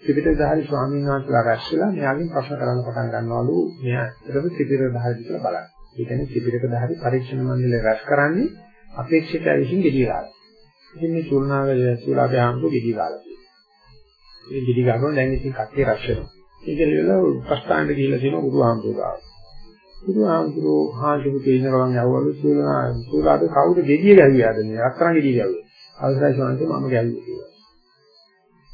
ත්‍රිපිටක ධාරී ස්වාමීන් වහන්සේලා රැස්ලා මෙයාගෙන් ප්‍රශ්න කරන්න පටන් ගන්නවලු මෙයා ඊටම ත්‍රිපිටක ධාරී කියලා බලන්න. ඒ කියන්නේ ත්‍රිපිටක ධාරී පරීක්ෂණ මණ්ඩලය රැස් කරන්නේ අපේක්ෂිතය විසින් ගෙඩිය ගන්න. ඉතින් මේ චුල්නාවේ සූලාභය හම්බු ගෙඩිය ගන්නවා. මේ ගෙඩිය ගන්නවා දැන් ඉතින් කට්ටිය රැස් වෙනවා. ඒක ලියලා ප්‍රස්ථානට ගිහිල්ලා තියෙනවා බුදුහාමුදුරුවෝ. බුදුහාමුදුරුවෝ හාමුදුරුවෝ කියන ගමන් යවවලු සූලනා සූලාද කවුද ගෙඩිය ගැහුවාද මේ අත්තරන් ගෙඩිය ගැහුවේ. අවසරයි ස්වාමීන් මම ගැහුවේ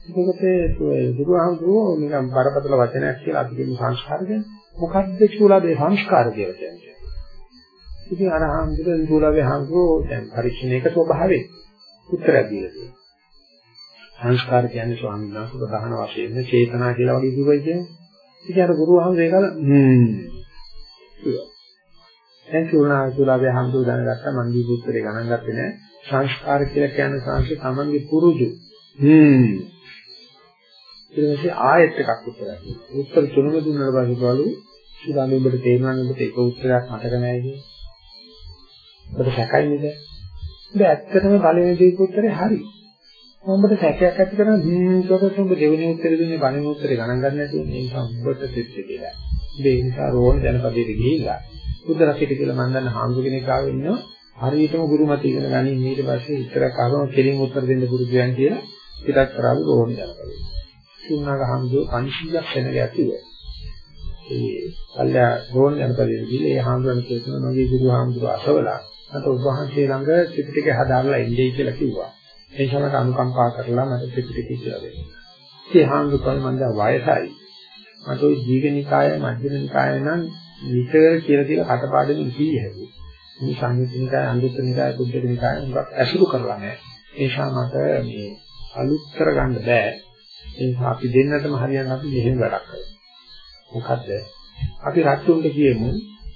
කියලා. ඒකත් බුදුහාමුදුරුවෝ නිකන් බරපතල වචනයක් කියලා අපි කියන සංස්කාර කියන්නේ මොකද්ද සූලාදේ සංස්කාර කියලා කියන්නේ. ඉතින් අර හාමුදුරුවෝ සූලාවේ හාමුදුරුවෝ දැන් පරීක්ෂණයක ස්වභාවය උත්තරය දීලා තියෙනවා. සංස්කාර කියන්නේ ස්වාමීන් වහන්සේ ප්‍රධාන වශයෙන් චේතනා කියලා වගේ කිව්වයි කියන්නේ. ඉතින් අර ගුරුවහම ඒකල හ්ම්. දැන් චුණා චුලාවේ හම්දු දැනගත්තා මන් දී පුත්‍රේ ගණන් ගත්තේ නෑ. සංස්කාර කියලා කියන්නේ සංස්කාර තමන්ගේ පුරුදු. හ්ම්. ඊට පස්සේ ආයෙත් එකක් උත්තරයක්. උත්තර තුනම දුන්නාට පස්සේ බලු සුදාන උඹට තේරුණා නේද ඒක උත්තරයක් මතක නැහැ කියන්නේ. ඔබට සැකයි නේද? ඔබ ඇත්තටම පළවෙනි දීපු උත්තරේ හරි. උඹට සැකයක් ඇති කරන දීකකට උඹ දෙවෙනි උත්තරේ දුන්නේ පළවෙනි උත්තරේ ගණන් ගන්න නැතුව මේ නිසා උඹට සිත් කියලා. ඒ නිසා රෝණ ජනපදයට ගිහිල්ලා බුද්ධ රසිත කියලා මම දන්න හාමුදුර කෙනෙක් ආවෙ ඉන්නවා. හරියටම ගුරු මත ඉගෙන ගනින් ඊට පස්සේ ඉතරක් අරම කෙලින් උත්තර දෙන්න පුරුදුයන් කියලා පිටක් කරාවු රෝණ ජනපදේ. සුණාග හාමුදුර 500ක් වෙනක ඇතිව. ඒ කල්යා රෝණ ජනපදයේ ගිහිල්ලා ඒ හාමුදුරන් කියනවා මගේ ගුරු හාමුදුර අසවලා මට ඔබ වහන්සේ ළඟ ත්‍රිපිටකය හදාarලා ඉන්නේ කියලා කිව්වා. ඒ සමග අනුකම්පා කරලා මට ත්‍රිපිටකය කියලා දෙන්න. ඉතින් හාමුදුරුවෝ මම දැන් වයසයි. මට ওই ජීවනිකාය මධ්‍යමනිකාය නම් විතර කියලා කියලා කටපාඩමින් කී හැකියි. මේ සංයුත්නිකාය අනුත්තනිකාය බුද්ධනිකාය උගත් ඇසුරු කරලා නැහැ. ඒ නිසා මට මේ අලුත් කරගන්න බෑ. ඒ නිසා අපි දෙන්නටම හරියන්න අපි මෙහෙම වැඩක් කරමු. මොකද්ද? අපි රට්ටුන්ට කියමු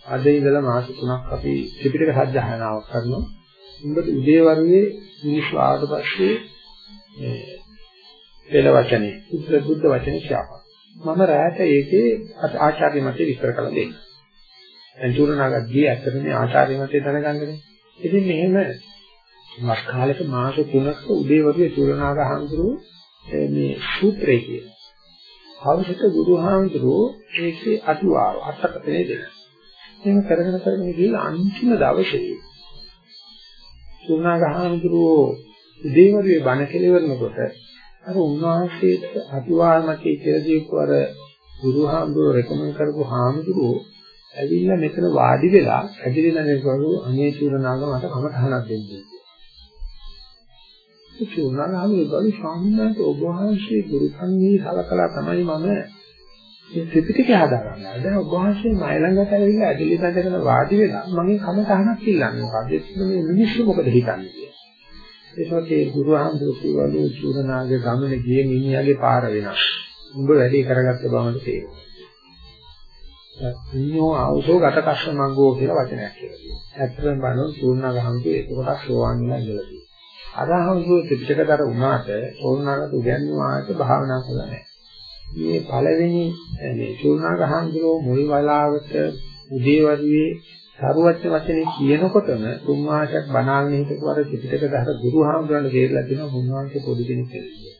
අද ඉඳලා මාස 3ක් අපි ත්‍රිපිටක සජ්ජායනාවක් කරනවා. උඹට උදේ වරුවේ මිනිස්සු ආවට පස්සේ මේ පෙළ වචනේ බුද්ධ බුද්ධ වචනේ කියපන්. මම රැයට ඒකේ ආචාර්ය මතේ විස්තර කරලා දෙන්න. දැන් චූරණාගත් ගියේ ඇත්තට මේ ආචාර්ය මතේ දැනගන්නනේ. ඉතින් මෙහෙම මාස කාලෙක මාස 3ක උදේ වරුවේ චූරණාග හඳුරු මේ සූත්‍රය කියන. අවශ්‍යක බුදුහාමුදුරුවෝ ඒකේ අටුවාව අටකතනේ දෙනවා. එහෙම කරගෙන කරගෙන ගිහලා අන්තිම දවසේ චූරණාග හඳුරුවෝ උදේ වරුවේ බණ කෙලවරනකොට අර උන්වහන්සේට අටුවාමකේ කියලා දීපු අර බුදුහාමුදුරුවෝ රෙකමන්ඩ් කරපු හාමුදුරුවෝ ඇවිල්ලා මෙතන වාඩි වෙලා ඇදිලි නැගෙන කරු අනේ චූරණාග මට කමටහනක් දෙන්න කියලා. ඒ චූරණාගම ගලි ස්වාමීන් වහන්සේ ඔබ වහන්සේ ගුරුකන්හි සලකලා තමයි මම මේ ත්‍රිපිටකය හදාගන්නේ. දැන් ඔබ වහන්සේ මයි ළඟට ඇවිල්ලා ඇදිලි නැගෙන වාඩි වෙලා මගේ කමටහනක් ඉල්ලන්නේ. මොකද මේ මිනිස්සු මොකද හිතන්නේ කියලා. ඒකත් ඒ ගුරුහාමුදුරු කිව්වලු චූරණාගේ ගමන ගියේ මිනිහාගේ පාර වෙනවා. උඹ වැඩි කරගත්ත බවට තේරෙනවා. ඉන්නෝ ආවසෝ ගත කස්ස මංගෝ කියලා වචනයක් කියලා කියනවා. ඇත්තටම බලනොත් චූර්ණා ගහමුතු ඒක කොටස් සෝවාන් වෙලා ඉඳලා තියෙනවා. අරහංසෝ ත්‍රිපිටකතර වුණාට චූර්ණාගත උගන්වුවාට භාවනා කළා නැහැ. මේ පළවෙනි මේ චූර්ණා ගහන්දිරෝ මුල් වලාවට උදේවරුේ සරුවච්ච වචනේ කියනකොටම තුන් මාසයක් බණාගෙන හිටපු අර ත්‍රිපිටක දහර ගුරුහාමුදුරන්ට තේරලා තියෙනවා මුන්වහන්සේ පොඩි කෙනෙක් කියලා.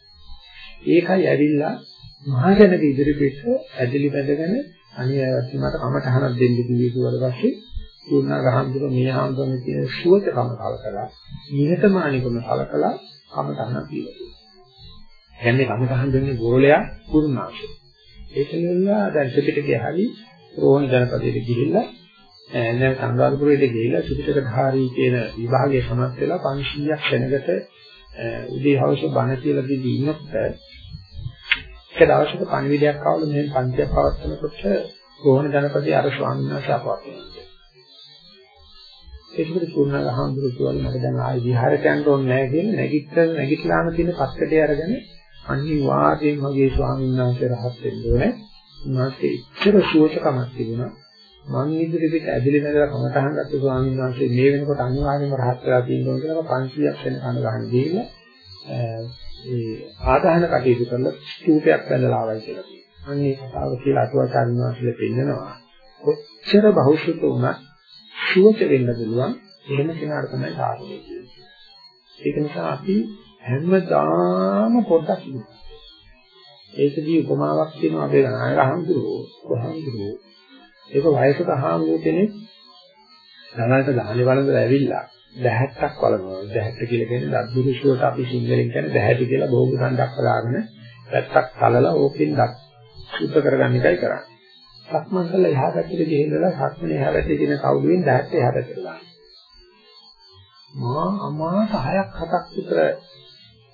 ඒකයි ඇවිල්ලා මහජනක ඉදිරිපිට ඇදලි බැඳගෙන අනිවාර්යයෙන්ම මට කමටහනක් දෙන්න කිව්වේ ඊට පස්සේ තුන්නා ගහන්දුර මේ හාමුදුරනේ තියෙන සුවචකම කලකලා නිහතමානීකම කලකලා කමටහනක් දීලා තියෙනවා. කියන්නේ කමටහන් දෙන්නේ ගෝලයා කුරුනාශය. ඒක නෙවෙලා දැන් ත්‍රිපිටකයේ හරි රෝහණ ජනපදයට ගිහිල්ලා දැන් සංගාලපුරයට ගිහිල්ලා ත්‍රිපිටක ධාරී කියන විභාගයේ සමත් වෙලා 500ක් වෙනකට උදේ හවස බණ කියලා දීදී ඉන්නකොට එක දවසක පණිවිඩයක් ආවලු මෙහෙම පන්තියක් පවත්වනකොට රෝහණ ජනපදයේ අර ස්වාමීන් වහන්සේ අපවත් වෙනවා. ඒකකට පුරුණා ගහඳුරු කියවල මට දැන් ආයි විහාරයට යන්න ඕනේ නැහැ කියන නැගිට නැගිටලාම තියෙන පස්සටේ අරගෙන අනිවාර්යයෙන් මගේ ස්වාමීන් වහන්සේ රහත් වෙන්න ඕනේ. උන්වහන්සේ ඉච්ඡර සුවචකමක් තිබුණා. මං ඉදිරියට ඇදලි නැදලා කමටහන් ගත්ත ස්වාමීන් වහන්සේ මේ වෙනකොට අනිවාර්යයෙන්ම රහත් වෙලා තියෙනවා කියලා 500ක් වෙන කන ගහන දීලා ඒ ආදාහන කටයුතු කරලා ස්තූපයක් බඳලා ආවයි කියලා කියනවා. අන්න ඒ කතාව කියලා අටුවාචාර්ය වහන්සේලා පෙන්නනවා. කොච්චර බහුසුත වුණත් සුවච වෙන්න පුළුවන් එහෙම කෙනාට තමයි සාර්ථකයි කියන්නේ. ඒක නිසා අපි හැමදාම පොඩ්ඩක් ඉන්නවා. ඒකදී උපමාවක් කියනවා අපේ නායක අහම්දුරෝ කොහම්දුරෝ ඒක වයසක අහම්දුර කෙනෙක් ළඟට ගහලේ වළඳලා ඇවිල්ලා දැහැට්ටක් වළනවා. දැහැට්ට කියලා කියන්නේ දත්දුරුෂුවට අපි සිංහලෙන් කියන්නේ දැහැටි කියලා බෝගු සඳක් හදාගෙන පැත්තක් තලලා ඕකෙන් දත් සුද්ධ කරගන්න එකයි කරන්නේ. සක්මන් කළා එහා පැත්තට ගිහිල්ලා සක්මනේ එහා පැත්තේ තියෙන කවුළුවෙන් දැහැට්ට එහා පැත්තට දානවා. මා අමාස 6ක් 7ක් විතර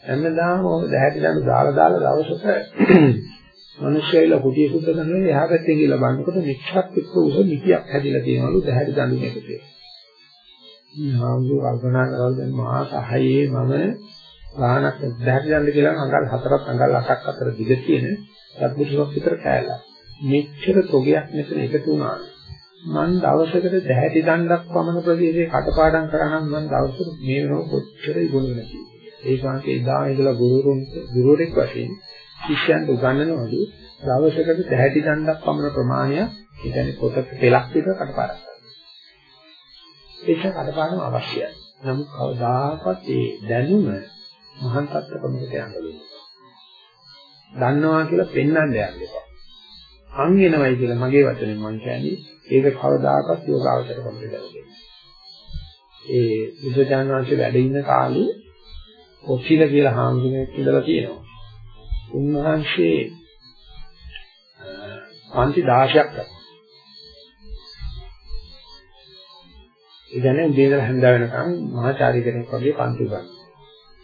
හැමදාම ඔය දැහැටි දණු දාලා දාලා දවසක මිනිස්සෙයිලා කුටිය සුද්ධ කරනවා එහා පැත්තෙන් ගිහලා බලනකොට මෙච්චරක් විතර උස නිතියක් හැදිලා තියෙනවලු දැහැටි දණු එකේ. නාමු කල්පනා කරලා දැන් මාස 6ේ මම ගානක් දැහැටි දණ්ඩ කියලා අඟල් 4ක් අඟල් 8ක් අතර දිග තියෙන සත්පුරුෂක් විතර කෑලා. මෙච්චර තොගයක් මෙතන එකතු වුණා. මං දවසකට දැහැටි දණ්ඩක් පමණ ප්‍රදේශයේ කටපාඩම් කරා නම් මං දවසට මේ වෙනකොට කොච්චර ඉගෙන ගන්න ඒ ශාන්ති එදා ඉඳලා ගුරුවරුන් ගුරුවරෙක් වශයෙන් ශිෂ්‍යයන්ට උගන්වනවලු දවසකට දැහැටි දණ්ඩක් පමණ ප්‍රමාණයක් ඒ කියන්නේ පොතක පෙළක් විතර කටපාඩම් ඒක කඩපාඩම අවශ්‍යයි. නමුත් කවදාකවත් ඒ දැනුම මහාන් තත්ත්වකමකට යන්න දෙන්නේ. දන්නවා කියලා පෙන්වන්න යන්න එපා. අන් වෙනවයි කියලා මගේ වචනෙන් මම කියන්නේ ඒක කවදාකවත් යෝගාවචරකමකට දෙන්නේ. ඒ බුදුජානක වහන්සේ වැඩ ඉන්න කාලේ ඔක්සිල කියලා හාමුදුරුවෙක් ඉඳලා තියෙනවා. උන්වහන්සේ පන්ති 16ක් ගත්තා. ඒ කියන්නේ උදේ ඉඳලා හැන්ද වෙනකන් මහාචාර්ය කෙනෙක් වගේ පන්ති ගන්න.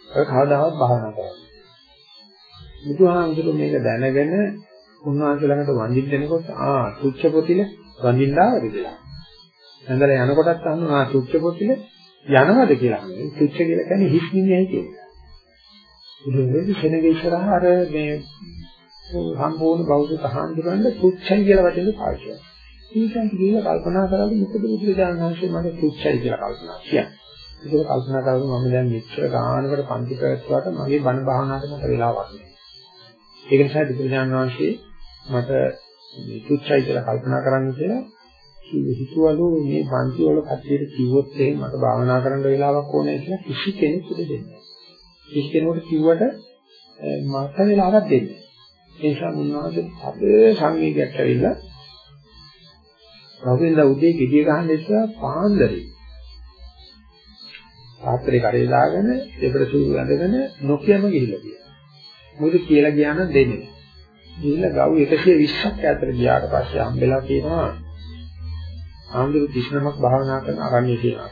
ඒක කවදාවත් භාවනා කරන්නේ. බුදුහාමුදුරුවෝ මේක දැනගෙන උන්වහන්සේ ළඟට වඳින්න දෙනකොට ආ තුච්ච පොතිල වඳින්න ආවද කියලා. ඇඳලා යනකොටත් අහනවා තුච්ච පොතිල යනවද කියලා අහනවා. තුච්ච කියලා කියන්නේ හිස් මිනිහයි කියන්නේ. ඉතින් සෙනගේ ඉස්සරහ අර මේ සම්පූර්ණ බෞද්ධ තහඬුරන්න තුච්චයි කියලා වචනේ පාවිච්චි කරනවා. ඊටන් කියලා කල්පනා කරලා මොකද බුදුරජාණන් වහන්සේ මට තුච්චයි කියලා කල්පනා කියන්නේ. ඒක කල්පනා කරලා මම දැන් මෙච්චර ගානකට පන්ති පැවැත්වුවාට මගේ බණ භාවනාවට මට වෙලාවක් නැහැ. ඒක නිසා බුදුරජාණන් වහන්සේ මට තුච්චයි කියලා කල්පනා කරන්න කියලා හිතුවලු මේ පන්ති වල කට්ටියට කිව්වොත් එහෙනම් මට භාවනා කරන්න වෙලාවක් ඕනේ කියලා කිසි කෙනෙකුට දෙන්නේ නැහැ. කිසි කෙනෙකුට කිව්වට මට වෙලාවක් දෙන්නේ. ඒ නිසා මුන්වහන්සේ අද සංවේගයක් ඇවිල්ලා රවින්ද උදේ gediya ගහන්න ඉස්සලා පාන්දරේ පාත්‍රේ කරේ දාගෙන දෙපළ සූරු ඇඳගෙන නොකියම ගිහිල්ලා ගියා. මොකද කියලා ගියා නම් දෙන්නේ. ගිහිල්ලා ගව් 120ක් ඈතට ගියාට පස්සේ හම්බෙලා කියනවා ආන්දරු 39ක් භාවනා කරන අරණ්‍ය කියලා.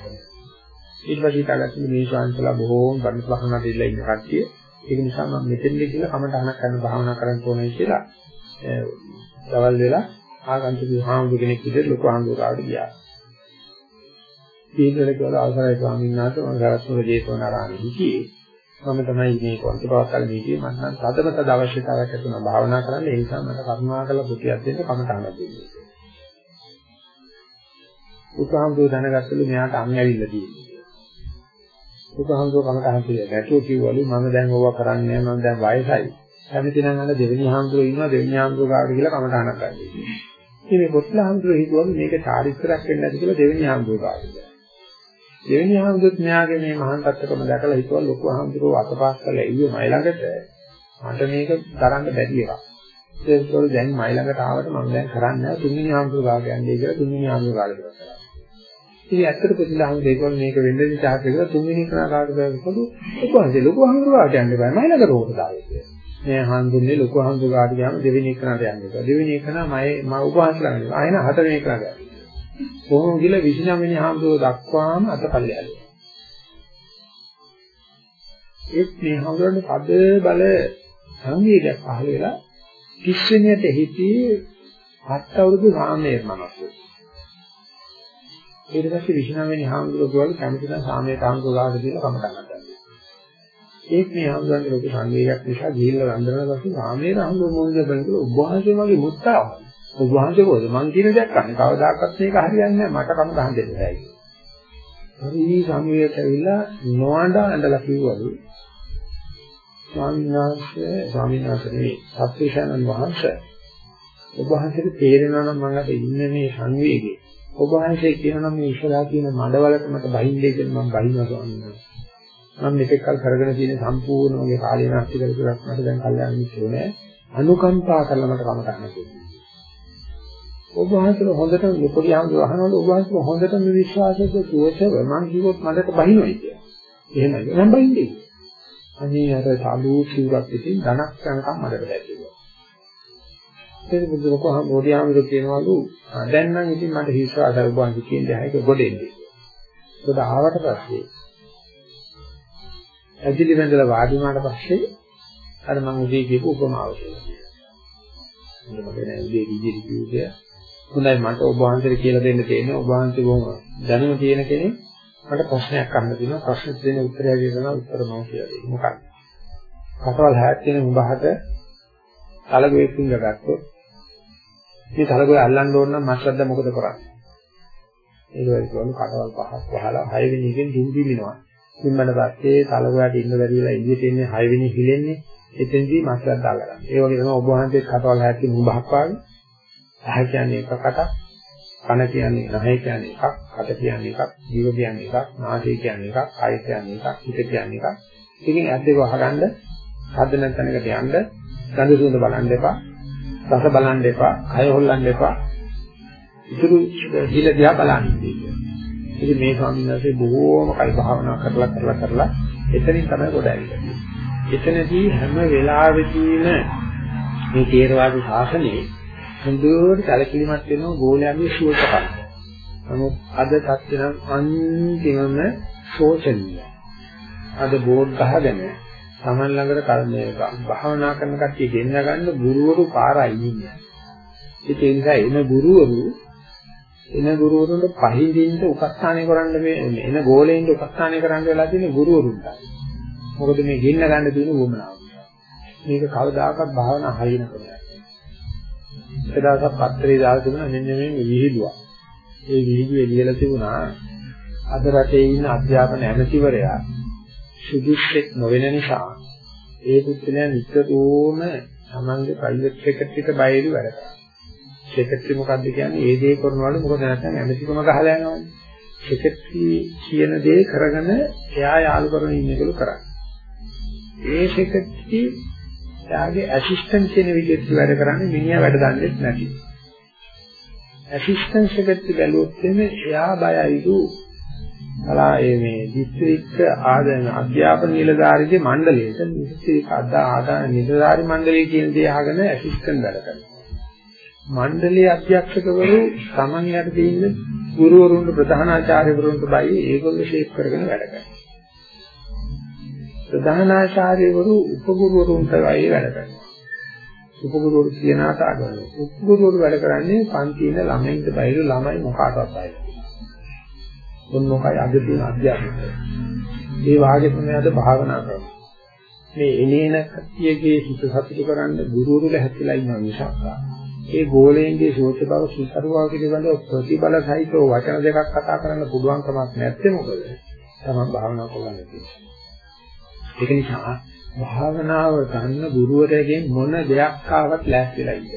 ඊට පස්සේ ඊටගත්තු මේ ශාන්තලා බොහෝම බණ භාවනා දෙilla ඉන්න කට්ටිය. ඒක නිසා මම මෙතෙන්ද කියලා කමටහනක් කරන භාවනා කරන්න ඕනේ කියලා දවල් වෙලා ආගන්තුක හාමුදුර කෙනෙක් විදිහට ලොකු හාමුදුරුවෝ ගියා. ඊළඟට කියලා අවසරයි ස්වාමීන් වහන්සේ මම ගරත්තුල ජේතවනාරාමයේ හිටියේ. මම තමයි මේ කොන්ති පවත්තල් මේකේ මම නම් තදමතද අවශ්‍යතාවයක් ඇති වෙනවා භාවනා කරන්න ඒ නිසා මට කරුණාකරලා පුතියක් දෙන්න කමටහනක් දෙන්න. උපහාමුදුර දැනගත්තලු මෙයාට අන් ඇවිල්ලා තියෙනවා. උපහාමුදුර කමටහන් කියලා නැතුව කිව්වලු මම දැන් ඕවා කරන්නේ නැහැ මම දැන් වයසයි. කැමති නම් අන්න දෙවෙනි හාමුදුරුවෝ ඉන්නවා දෙවෙනි හාමුදුරුවෝ ගාවට ගිහලා කමටහනක් ගන්න. ඉතින් මේ පොත්ලා හාමුදුරුවෝ හිතුවලු මේක චාරිත්‍රාක් වෙන්නේ නැති කියලා දෙවෙනි හාමුදුරුවෝ ගාවට. දෙවෙනි හාමුදුරුවෝත් මෙයාගේ මේ මහාන් තත්ත්වකම දැකලා හිතුවා ලොකු හාමුදුරුවෝ අතපස් කරලා එළියේ මයි ළඟට මට මේක දරන්න බැරි එකක්. ඒකවල දැන් මයි ළඟට ආවට මම දැන් කරන්නේ නැහැ තුන්වෙනි හාමුදුරුවෝ ගාවට යන්නේ කියලා තුන්වෙනි හාමුදුරුවෝ ගාවට කරා. ඉතින් ඇත්තට ප්‍රතිලාම දෙකවල මේක වෙන්නේ විචාර කියලා තුන්වෙනි කෙනා කාට බැලුවොත් ලොකු හාමුදුරුවෝ ලොකු හාමුදුරුවෝ ගාවට යන්න බෑ මයි ළඟට ඕක දාවේ කියලා. මේ හාමුදුරනේ ලොකු හාමුදුරුවෝ ගාවට ගියාම දෙවෙනි කෙනාට යන්නේ. දෙවෙනි කෙනා මම මම උපවාස ළඟට. ආයෙන හතරවෙනි කෙනාට යන්නේ. කොහොම ගිල 29 වෙනි හාමුදුරුවෝ දක්වාම අතපල්ලයට. ඒත් මේ හඳුරන්නේ පද බල සංවේගයක් පහළ වෙලා 30 වෙනියට හිටියේ හත් අවුරුදු සාමයේ මනසු. ඊට පස්සේ 29 වෙනි හාමුදුරුවෝ ගාව කැමති නම් සාමයේ හාමුදුරුවෝ ගාවට දීලා කමටහන් ගන්නවා. ඒත් මේ හාමුදුරන්ගේ ලොකු සංවේගයක් නිසා ගිහිල්ලා වන්දනා පස්සේ සාමයේ හාමුදුරුවෝ මොනවද බලනකොට ඔබ වහන්සේ මගේ මුත්තාව. ඔබ වහන්සේ කොහොමද මං කියන දෙයක් අහන්නේ කවදාකවත් මේක හරියන්නේ නැහැ. මට කමටහන් දෙන්න බැහැ. හරි සංවේගයක් ඇවිල්ලා නොඅඬ ඇඳලා කිව්වලු. ස්වාමීන් වහන්සේ ස්වාමීන් වහන්සේ සත්‍යශානන් වහන්සේ ඔබ වහන්සේට තේරෙනවා නම් මම අද ඉන්නේ මේ සංවේගයේ. ඔබ වහන්සේ කියනවා මේ ඉස්සරහා කියන මඩවලට මට බහින්නේ කියලා මම බහිනවා ස්වාමීන් වහන්සේ මම මෙතෙක් කල් කරගෙන තියෙන සම්පූර්ණ මගේ කාලය නැති කරලා මට දැන් කල්යනා මිත්‍රෝ අනුකම්පා කරලා මට කම ගන්න තියෙනවා ඔබ වහන්සේ හොඳට පොඩි ආන්දර අහනවලු ඔබ වහන්සේ හොඳටම විශ්වාසද සුවසව මම කිව්වොත් මඩට බහිනොයි කියලා එහෙමයි මම බහින්නේ අනේ අර සාලු සිවුරක් ඉතින් ධනක් යනකම් මඩට දැක්කේ. ඒක බුදුරක මොඩියාමිරු කියනවලු දැන් නම් ඉතින් මට හිස්වාස අරබන් කියන දෙයක ගොඩෙන්නේ. ඒක ආවට පස්සේ ඇදිලි වැඳලා වාඩි වුණාට පස්සේ අර මම උදේ කියපු උපමාව කියලා. මම කියන්නේ උදේ විදිහට කිව්වේ හොඳයි මට ඔබ වහන්සේට කියලා දෙන්න තියෙන්නේ ඔබ වහන්සේ බොහොම දැනුම තියෙන කෙනෙක් මට ප්‍රශ්නයක් අහන්න තියෙනවා ප්‍රශ්නෙට දෙන උත්තරය කියනවා උත්තර මම කියලා දෙන්න. මොකක්ද? කටවල් හැක් තියෙන උඹහට තලගොයෙක් පිංග ගත්තොත් මේ තලගොය අල්ලන්න ඕන නම් මස්සද්ද මොකද කරන්නේ? ඒක වෙයි කියන්නේ කටවල් පහක් වහලා හය වෙනි එකෙන් දුම් දිමිනවා. දිම්මඩ පස්සේ තලගොයට ඉන්න බැරිලා එළියට එන්නේ හය වෙනි හිලෙන්නේ එතෙන්දී මස්සද්ද අල්ලගන්න. ඒ වගේ තමයි ඔබ වහන්සේ කටවල් හැක් තියෙන උඹහක් වාගේ. අහ කියන්නේ එක කටක් කන කියන්නේ නැහැ කියන්නේ එකක්, කට කියන්නේ එකක්, ජීව කියන්නේ එකක්, නාසය කියන්නේ එකක්, කය කියන්නේ එකක්, හිත කියන්නේ එකක්. ඉතින් ඇද්ද ඒක වහගන්න හද නැතනකට යන්න ගඳ සුවඳ බලන්න එපා. රස බලන්න එපා. කය හොල්ලන්න එපා. ඉතුරු හිල දිහා බලන්න ඉතින් මේ ස්වාමීන් වහන්සේ බොහෝම කල් භාවනා කරලා කරලා කරලා එතනින් තමයි ගොඩ ඇවිල්ලා. එතනදී හැම වෙලාවෙදීම මේ තේරවාද ශාසනයේ හොඳට කලකිරීමක් වෙනවා ගෝලයාගේ සුවකපත්. නමුත් අද තත්ත්ව නම් අන්තිමම ශෝචනීය. අද බෝඩ් ගහගෙන Taman ළඟට කර්මය භාවනා කරන කට්ටිය ගෙන්න ගන්න ගුරුවරු පාරයි ඉන්නේ. ඒ නිසා එන ගුරුවරු එන ගුරුවරුන්ට පහින්දින්ට උපස්ථානය කරන්න මේ එන ගෝලෙන්ට උපස්ථානය කරන්න වෙලා තියෙන ගුරුවරුන්ට. මොකද මේ ගින්න ගන්න තියෙන වුමනාව. මේක කවදාකවත් භාවනා හරියන කරන්නේ. එක දවසක් පත්‍රේ දාලා තිබුණා මෙන්න මේ විහිළුවක්. ඒ විහිළුවේ ලියලා තිබුණා අද රටේ ඉන්න අධ්‍යාපන ඇමතිවරයා සුදුස්සෙක් නොවන නිසා ඒ පුත්‍රයා නිතරම තමන්ගේ ප්‍රයිවට් සෙක්‍රටරිට බයිලු වැඩ කරනවා. සෙක්‍රටරි මොකද්ද කියන්නේ? ඒ දේ කරනවලු මොකද නැත්නම් ඇමතිකම ගහලා යනවනේ. සෙක්‍රටරි කියන දේ කරගෙන එයා යාළු කරගෙන ඉන්න එකලු කරන්නේ. ඒ සෙක්‍රටරි එයාගේ ඇසිස්ටන්ට් කියන විදිහට වැඩ කරන්නේ මිනිහා වැඩ දන්නේ නැති. ඇසිස්ටන්ට් සෙක්‍රටරි බැලුවොත් එන්නේ එයා බයයිලු අලා ඒ මේ දිස්ත්‍රික්ක ආදාන අධ්‍යාපන නිලධාරීගේ මණ්ඩලයට දිස්ත්‍රික්ක ආදාන නිලධාරී මණ්ඩලය කියන දේ අහගෙන ඇසිස්ටන්ට් වැඩ කරනවා. මණ්ඩලයේ අධ්‍යක්ෂකවරු Taman යට තියෙන ගුරුවරුන්ට ප්‍රධානාචාර්යවරුන්ට බයි ඒගොල්ලෝ ෂේප් කරගෙන වැඩ කරනවා. ප්‍රධානාචාර්යවරු උපගුරුවරුන්ට වයි වැඩ කරනවා. උපගුරුවරු කියනාට අගවනවා. උපගුරුවරු වැඩ කරන්නේ පන්තියේ ළමයින්ට බයිලු ළමයි මොකාටවත් බයිලු. මොනවායි අද තියෙන අධ්‍යාපනය. ඒ වාගේ තමයි අද භාවනා කරන්නේ. මේ එනේන කතියගේ හිත සතුට කරන්න ගුරුවරු ලැහැත්තිලා ඉන්නවා මිසක් ඒ ගෝලයෙන්ගේ සෝච බව සුසරුවා පිළිබඳව ප්‍රතිබල සහිතව වචන දෙකක් කතා කරන්න පුළුවන් කමක් නැත්තේ මොකද? තමන් භාවනා කරන්න තියෙන්නේ. ඒක නිසා භාවනාව ගන්න ගුරුවරයාගෙන් මොන දෙයක් ආවත් ලෑස්තිලා ඉන්න.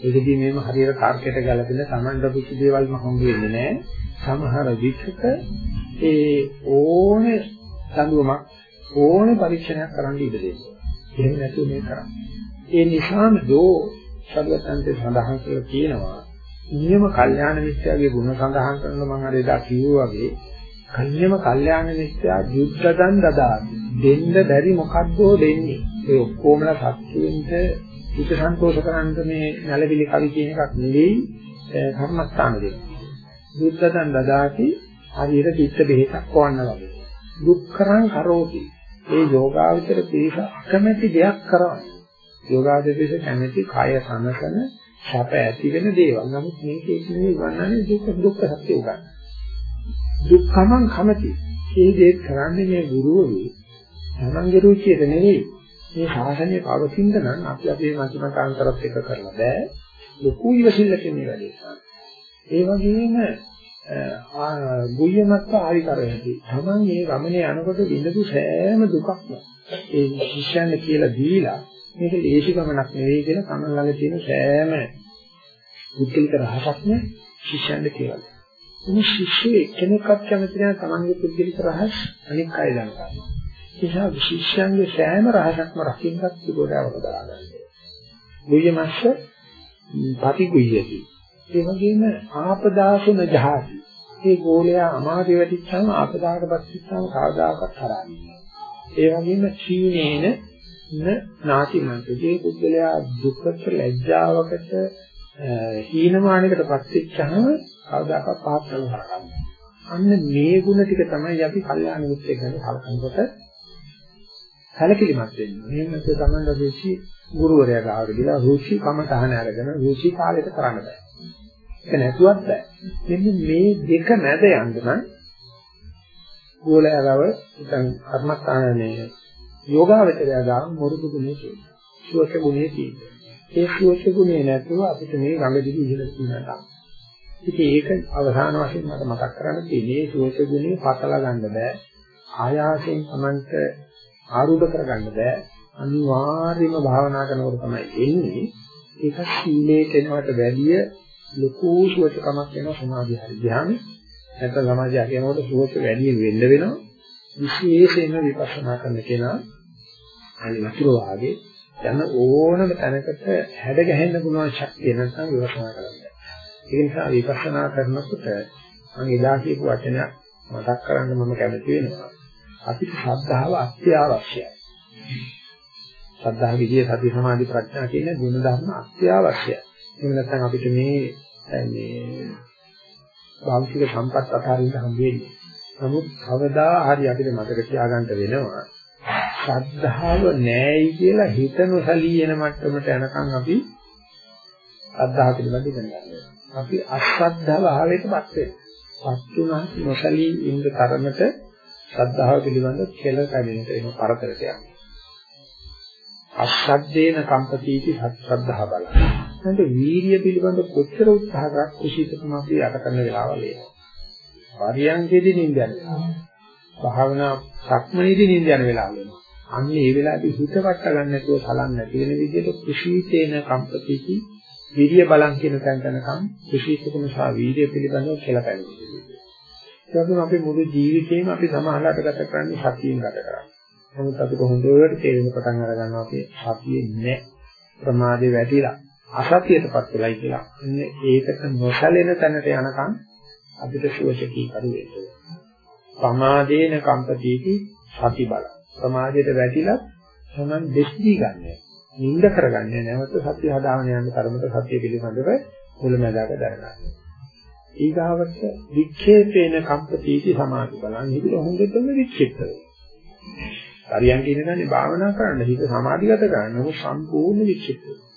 ඒකදී මේව හරියට කාර්කයට ගැලපෙන තමන්ට පුසු දේවල් මම වෙන්නේ නැහැ. සමහර විචක ඒ ඕනේ දඬුවමක් ඕනේ පරීක්ෂණයක් කරන්න ඉඩ දෙනවා. එහෙම නැතුව මේ කරන්නේ. ඒ නිසාම දෝ සර්වතන්තේ සඳහන් කරලා තියෙනවා නියම කල්යාණ මිත්‍යාගේ ගුණ සඳහන් කරන මම අර එදා කිව්වා වගේ කල්යම කල්යාණ මිත්‍යා යුද්ධදන් දදාති දෙන්න බැරි මොකද්දෝ දෙන්නේ ඒ ඔක්කොමලා සත්‍යෙන්ට හිත සන්තෝෂ කරන්න මේ නැලවිලි කවි කියන එකක් නෙවෙයි කර්මස්ථාන දෙන්නේ දුක්ඛතං දදාති හරියට චිත්ත බෙහෙතක් වවන්න වගේ. දුක්ඛරං කරෝති. ඒ යෝගාවචර පිළිස අකමැති දෙයක් කරන්නේ. යෝගාවචර පිළිස කැමැති කය සනසන සැප ඇති වෙන දේවල්. නමුත් මේක ඉන්නේ වන්නන්නේ දුක් දුක්ඛ සත්‍ය උගන්න. දුක්ඛමං කමති. මේ දේ කරන්නේ මේ ගුරුවරු තමන්ගේ රුචියට නෙවෙයි. මේ ශාසනය පවතින නම් අපි අපේ මතිමතාන්තරත් එක කරලා බෑ. ලොකු ඉවසිල්ලකින් මේ වැඩේ කරන්නේ. ඒ වගේම ගුයමත්ව ආවිකරණති. Taman මේ ගමනේ යනකොට විඳපු සෑම දුකක්ම ඒ ශිෂ්‍යයන් කියලා දීලා මේක ලේසි ගමනක් නෙවෙයි කියලා Taman ළඟ තියෙන සෑම පුද්ගලික රහසක්ම ශිෂ්‍යයන්ට කියලා. මේ ශිෂ්‍යයෙ එක්කෙනෙක්වත් කැමති නැහැ Tamanගේ පුද්ගලික රහස් අනික් අය දන්නවා. ඒ නිසා ශිෂ්‍යයන්ගේ සෑම රහසක්ම රකින්නත් පිළිවෙලවල දාගන්න. ගුයමස්ස පටිගුයති. ඒ වගේම ආපදාසුන ජහති. ඒ ගෝලයා අමාරු වෙටිච්චාම ආපදාකටපත් වෙච්චාම කවදාකවත් හරන්නේ ඒ වගේම චීනේන න නාතිමන්තේ පුද්ගලයා දුකට ලැජ්ජාවකට හීනමානයකටපත් වෙච්චාම කවදාකවත් පහත් කරලා හරන්නේ. අන්න මේ ಗುಣ ටික තමයි අපි කල්යාණ මිත්‍රයෙක් ගැන කලකනකොට සැලකිලිමත් වෙන්නේ. මේ නැත්නම් තමන්ගේ රුචි ගුරුවරයා ගාවට ගිහලා රුචි කමටහන අරගෙන රුචි කාලයට කරන්න බෑ. ඒක නැතුවත් බෑ. මෙන්න මේ දෙක මැද යන්න නම් ගෝලයාව නැත්නම් කර්මස්ථානයේ යෝගාවචරය ගාම මොරුදු ගුණේ තියෙනවා. සුවච ගුණේ තියෙනවා. ඒ සුවච ගුණේ නැතුව අපිට මේ ගඟ දිවි ඉහළ තියෙනවා. ඉතින් ඒක අවසාන වශයෙන් මට මතක් කරන්න තියෙන්නේ සුවච ගුණේ පතලා ගන්න බෑ. ආයාසයෙන් Tamanට ආරූඪ කරගන්න බෑ. අනිවාර්යයෙන්ම භාවනා කරනකොට තමයි එන්නේ. ඒක සීලේ කෙනාට වැඩිය ලොකු සුවචකමක් වෙනවා සමාධිය හරි ධ්‍යානෙ. නැත්නම් සමාධිය හරියනකොට සුවච වැඩි වෙන්න වෙනවා. විශේෂයෙන්ම විපස්සනා කරන කෙනා අනි වතුර වාගේ යන ඕනම තැනකට හැඩ ගැහෙන්න පුළුවන් ශක්තිය නැත්නම් විපස්සනා කරන්න. ඒ නිසා විපස්සනා කරනකොට මම එදා කියපු වචනයක් මතක් කරන්න මම කැමති වෙනවා. අපිට ශ්‍රද්ධාව අත්‍යවශ්‍යයි. ශ්‍රද්ධාව විදියේ සති සමාධි ප්‍රඥා කියන ගුණ ධර්ම අත්‍යවශ්‍යයි. එහෙම නැත්නම් අපිට මේ මේ භෞතික සම්පත් අතරින් හම් වෙන්නේ. නමුත් කවදා හරි අපිට මතක තියාගන්න වෙනවා ශ්‍රද්ධාව නැහැයි කියලා හිත නොසලී එන මට්ටමට යනකම් අපි ශ්‍රද්ධාව පිළිබඳ ඉගෙන ගන්නවා. අපි අශ්‍රද්ධා භාවයටපත් වෙනවා. පත් වුණා නොසලී ඉන්න තරමට ශ්‍රද්ධාව පිළිබඳ කෙල කැවෙනට එන පරතරට යනවා. අශ්‍රද්ධේන කම්පතිටි ශ්‍රද්ධා බල. නැන්ද වීර්ය පිළිබඳ කොච්චර උත්සාහ කරත් කුසීතකම අපි යට කරන වෙලාවල එනවා. පරියන්කේදී නිින්ද යනවා. භාවනා සක්මනේදී නිින්ද යන වෙලාවල එනවා. අන්න ඒ වෙලාවේ හිත වට ගන්න නැතුව සලන් නැති වෙන විදිහට කුසීතේන කම්පතිටි විරිය බලන් කියන තැන තැනකම් කුසීතකම සහ වීර්ය පිළිබඳව කියලා පැමිණෙනවා. ඒක අපි මුළු ජීවිතේම අපි සමාහලට ගත කරන්නේ සතියෙන් ගත කරන්නේ. නමුත් අපිට හොඳට තේරෙන පටන් අර ගන්නවා අපි සතියේ නැහැ. ප්‍රමාදේ වැටිලා අසතියටපත් වෙලයි කියලා. ඉන්නේ ඒකට නොසැලෙන තැනට යනකම් අපිට සුවචකී කරු වෙන්නේ. ප්‍රමාදේන කම්පතිටි සති බල. ප්‍රමාදයට වැටිලා තමන් දෙස්දී ගන්නෑ. නිඳ කරගන්නේ නැවත සත්‍ය හදාගෙන යන තරමට සත්‍ය පිළිබඳව මුලමදාක දැනගන්න. ඊගාවට වික්ෂේපේන කම්පතිටි සමාධි බලන් හිතේ හොඳටම වික්ෂිප්ත වෙනවා. පරියන්ක ඉඳන්නේ භාවනා කරන්න හිත සමාධිගත කරන්න ඕන සම්පූර්ණ වික්ෂිප්ත වෙනවා.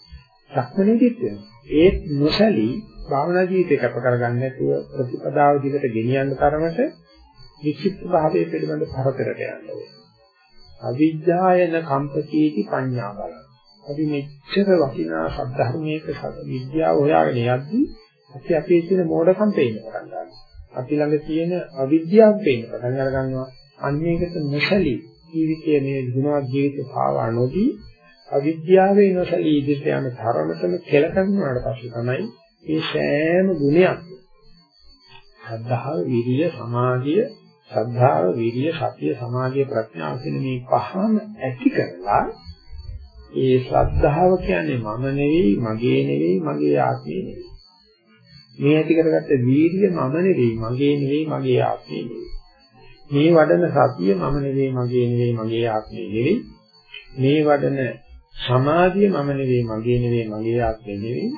සක්මනේදීත් වෙනවා. ඒ නොසලී භාවනා ජීවිතේ කැප කරගන්න නැතුව ප්‍රතිපදාව දිගට ගෙනියන්න තරමට වික්ෂිප්ත භාවයේ පිළිබඳ පරතරට යන්න ඕනේ. අවිද්‍යායන කම්පතිටි පඤ්ඤා බල. අපි මෙච්චර වටිනා සද්ධර්මයක විද්‍යාව හොයාගෙන යද්දී අපි අපේ තියෙන මෝඩකම් පේන්න පටන් ගන්නවා. අපි ළඟ තියෙන අවිද්‍යාව පේන්න පටන් අර ගන්නවා. අන්නේකට නොසලී ජීවිතයේ මේ ගුණවත් ජීවිත පාවා නොදී අවිද්‍යාවේ නොසලී ඉදිරියට යන තරමටම කෙලකරුණාට පස්සේ තමයි මේ සෑම ගුණයක් ශ්‍රද්ධාව, විරිය, සමාධිය, ශ්‍රද්ධාව, විරිය, සතිය, සමාධිය, ප්‍රඥාව කියන මේ පහම ඇති කරලා ඒ ශ්‍රද්ධාව කියන්නේ මම නෙවෙයි, මගේ නෙවෙයි, මගේ ආත්මේ නෙවෙයි. මේ ඇති කරගත්ත වීර්ය මම නෙවෙයි, මගේ නෙවෙයි, මගේ ආත්මේ නෙවෙයි. මේ වඩන සතිය මම නෙවෙයි මගේ නෙවෙයි මගේ ආත්මය නෙවෙයි මේ වඩන සමාධිය මම නෙවෙයි මගේ නෙවෙයි මගේ ආත්මය නෙවෙයි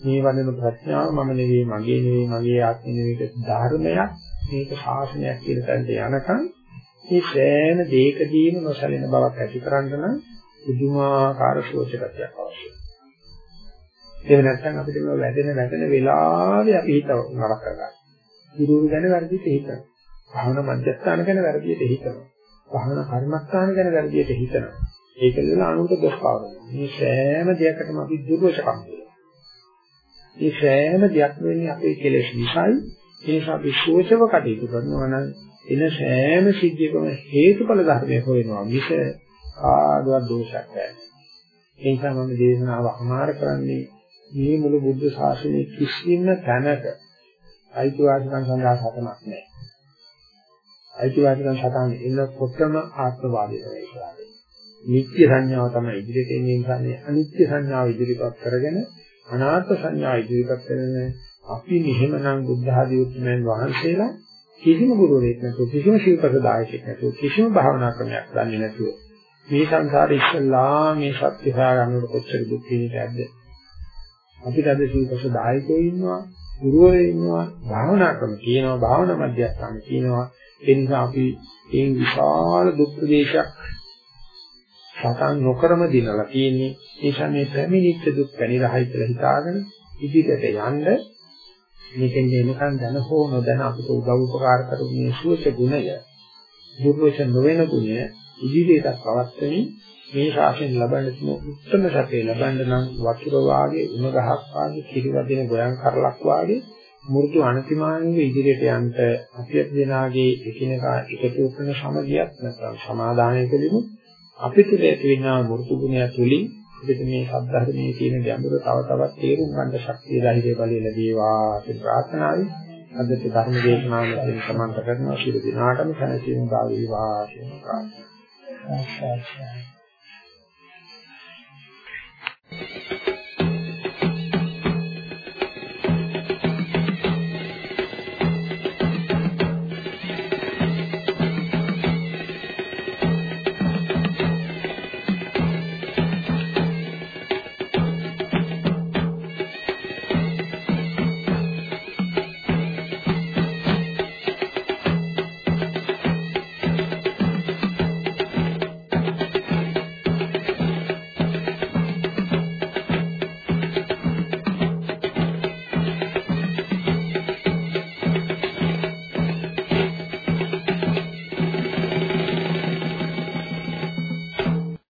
මේ වඩන ප්‍රඥාව මම නෙවෙයි මගේ නෙවෙයි මගේ ආත්මය නෙවෙයි ධර්මයක් මේක ශාසනයක් කියන තැනට යනකම් මේ සෑම දෙයකදීම නොසැලෙන බවක් ඇති කරගන්න නම් පුදුමාකාර සෝචකතියක් අවශ්‍යයි. ඒ නැත්නම් අපිට මේ වැදෙන වැදෙන වෙලාවේ අපි හිත නරක කරගන්නවා. ගුරු ගැන වැරදිට හිතනවා. භාවනා මධ්‍යස්ථාන ගැන වැරදියට හිතනවා. භාවනා කර්මස්ථාන ගැන වැරදියට හිතනවා. ඒකෙල්ල අනුන්ට දොස් පාවනවා. මේ සෑම දෙයකටම අපි දුර්වශකම් වෙනවා. මේ සෑම දෙයක්ම වෙන්නේ අපේ කෙලෙස් නිසායි. ඒ නිසා අපි සෝචව කටයුතු කරනවා නම් එන සෑම සිද්ධියකම හේතුඵල ධර්මය හොයනවා. මිස ආදවත් දෝෂයක් නැහැ. ඒ නිසා මම දේශනාව අමාර කරන්නේ මේ මුළු බුද්ධ ශාසනයේ කිසිම තැනක අයිතිවාසිකම් සඳහා සතනක් නැහැ. අයිතිවාසිකම් සටහන් එනකොටම ආත්මවාදී තමයි කරන්නේ. නිත්‍ය සංඥාව තමයි ඉදිරියට එන්නේ කියන්නේ අනිත්‍ය සංඥාව ඉදිරිපත් කරගෙන අනාත්ම සංඥාව ඉදිරිපත් කරගෙන අපි මෙහෙමනම් බුද්ධ ආදී උතුම්යන් වහන්සේලා කිසිම ගුරුවරයෙක් නැතුව කිසිම ශිල්පසදායකයෙක් නැතුව කිසිම භාවනා ක්‍රමයක් දන්නේ නැතුව මේ සංසාරේ ඉස්සලා මේ සත්‍ය හොයාගන්නකොට කොච්චර දුක් විඳින්නද අපිට අද ශිල්පසදායකයෝ ඉන්නවා ගුරුවරයෝ ඉන්නවා භාවනා ක්‍රම කියනවා භාවනා මධ්‍යස්ථාන කියනවා ඒ නිසා අපි මේ විශාල දුක් ප්‍රදේශයක් සතන් නොකරම දිනලා තියෙන්නේ. ඒ නිසා මේ පැමිණිච්ච දුක් පැනිරහයි කියලා හිතාගෙන ඉදිරියට යන්න මේකෙන් එනකන් දැන හෝ නොදැන අපිට උදව් උපකාර කරපු මේ සුවච ගුණය දුර්වච නොවන ගුණය ඉදිරියට පවත්වමින් මේ ශාසනය ලබන්න තියෙන උත්තරම සැපේ ලබන්න නම් වතුර වාගේ උණ ගහක් වාගේ කිරි වදින ගොයන් කරලක් වාගේ මෘදු අනතිමානීව ඉදිරියට යන්න අපි දෙනාගේ එකිනෙකා එකතු කරන සමගියක් නැත්නම් සමාදානය කෙලිමු. අපිට ලැබෙනා මෘදු ගුණය තුලින් අපිට මේ සද්ධර්මයේ තියෙන ගැඹුර තව තවත් තේරුම් ගන්න ශක්තිය ධෛර්ය බලය ලැබේවා කියන ප්‍රාර්ථනාවයි අදට ධර්ම දේශනාව මෙතන සමාන්ත කරනවා. ශිරු දිනාටම සැනසීම දා වේවා කියන ප්‍රාර්ථනාව. Thank you.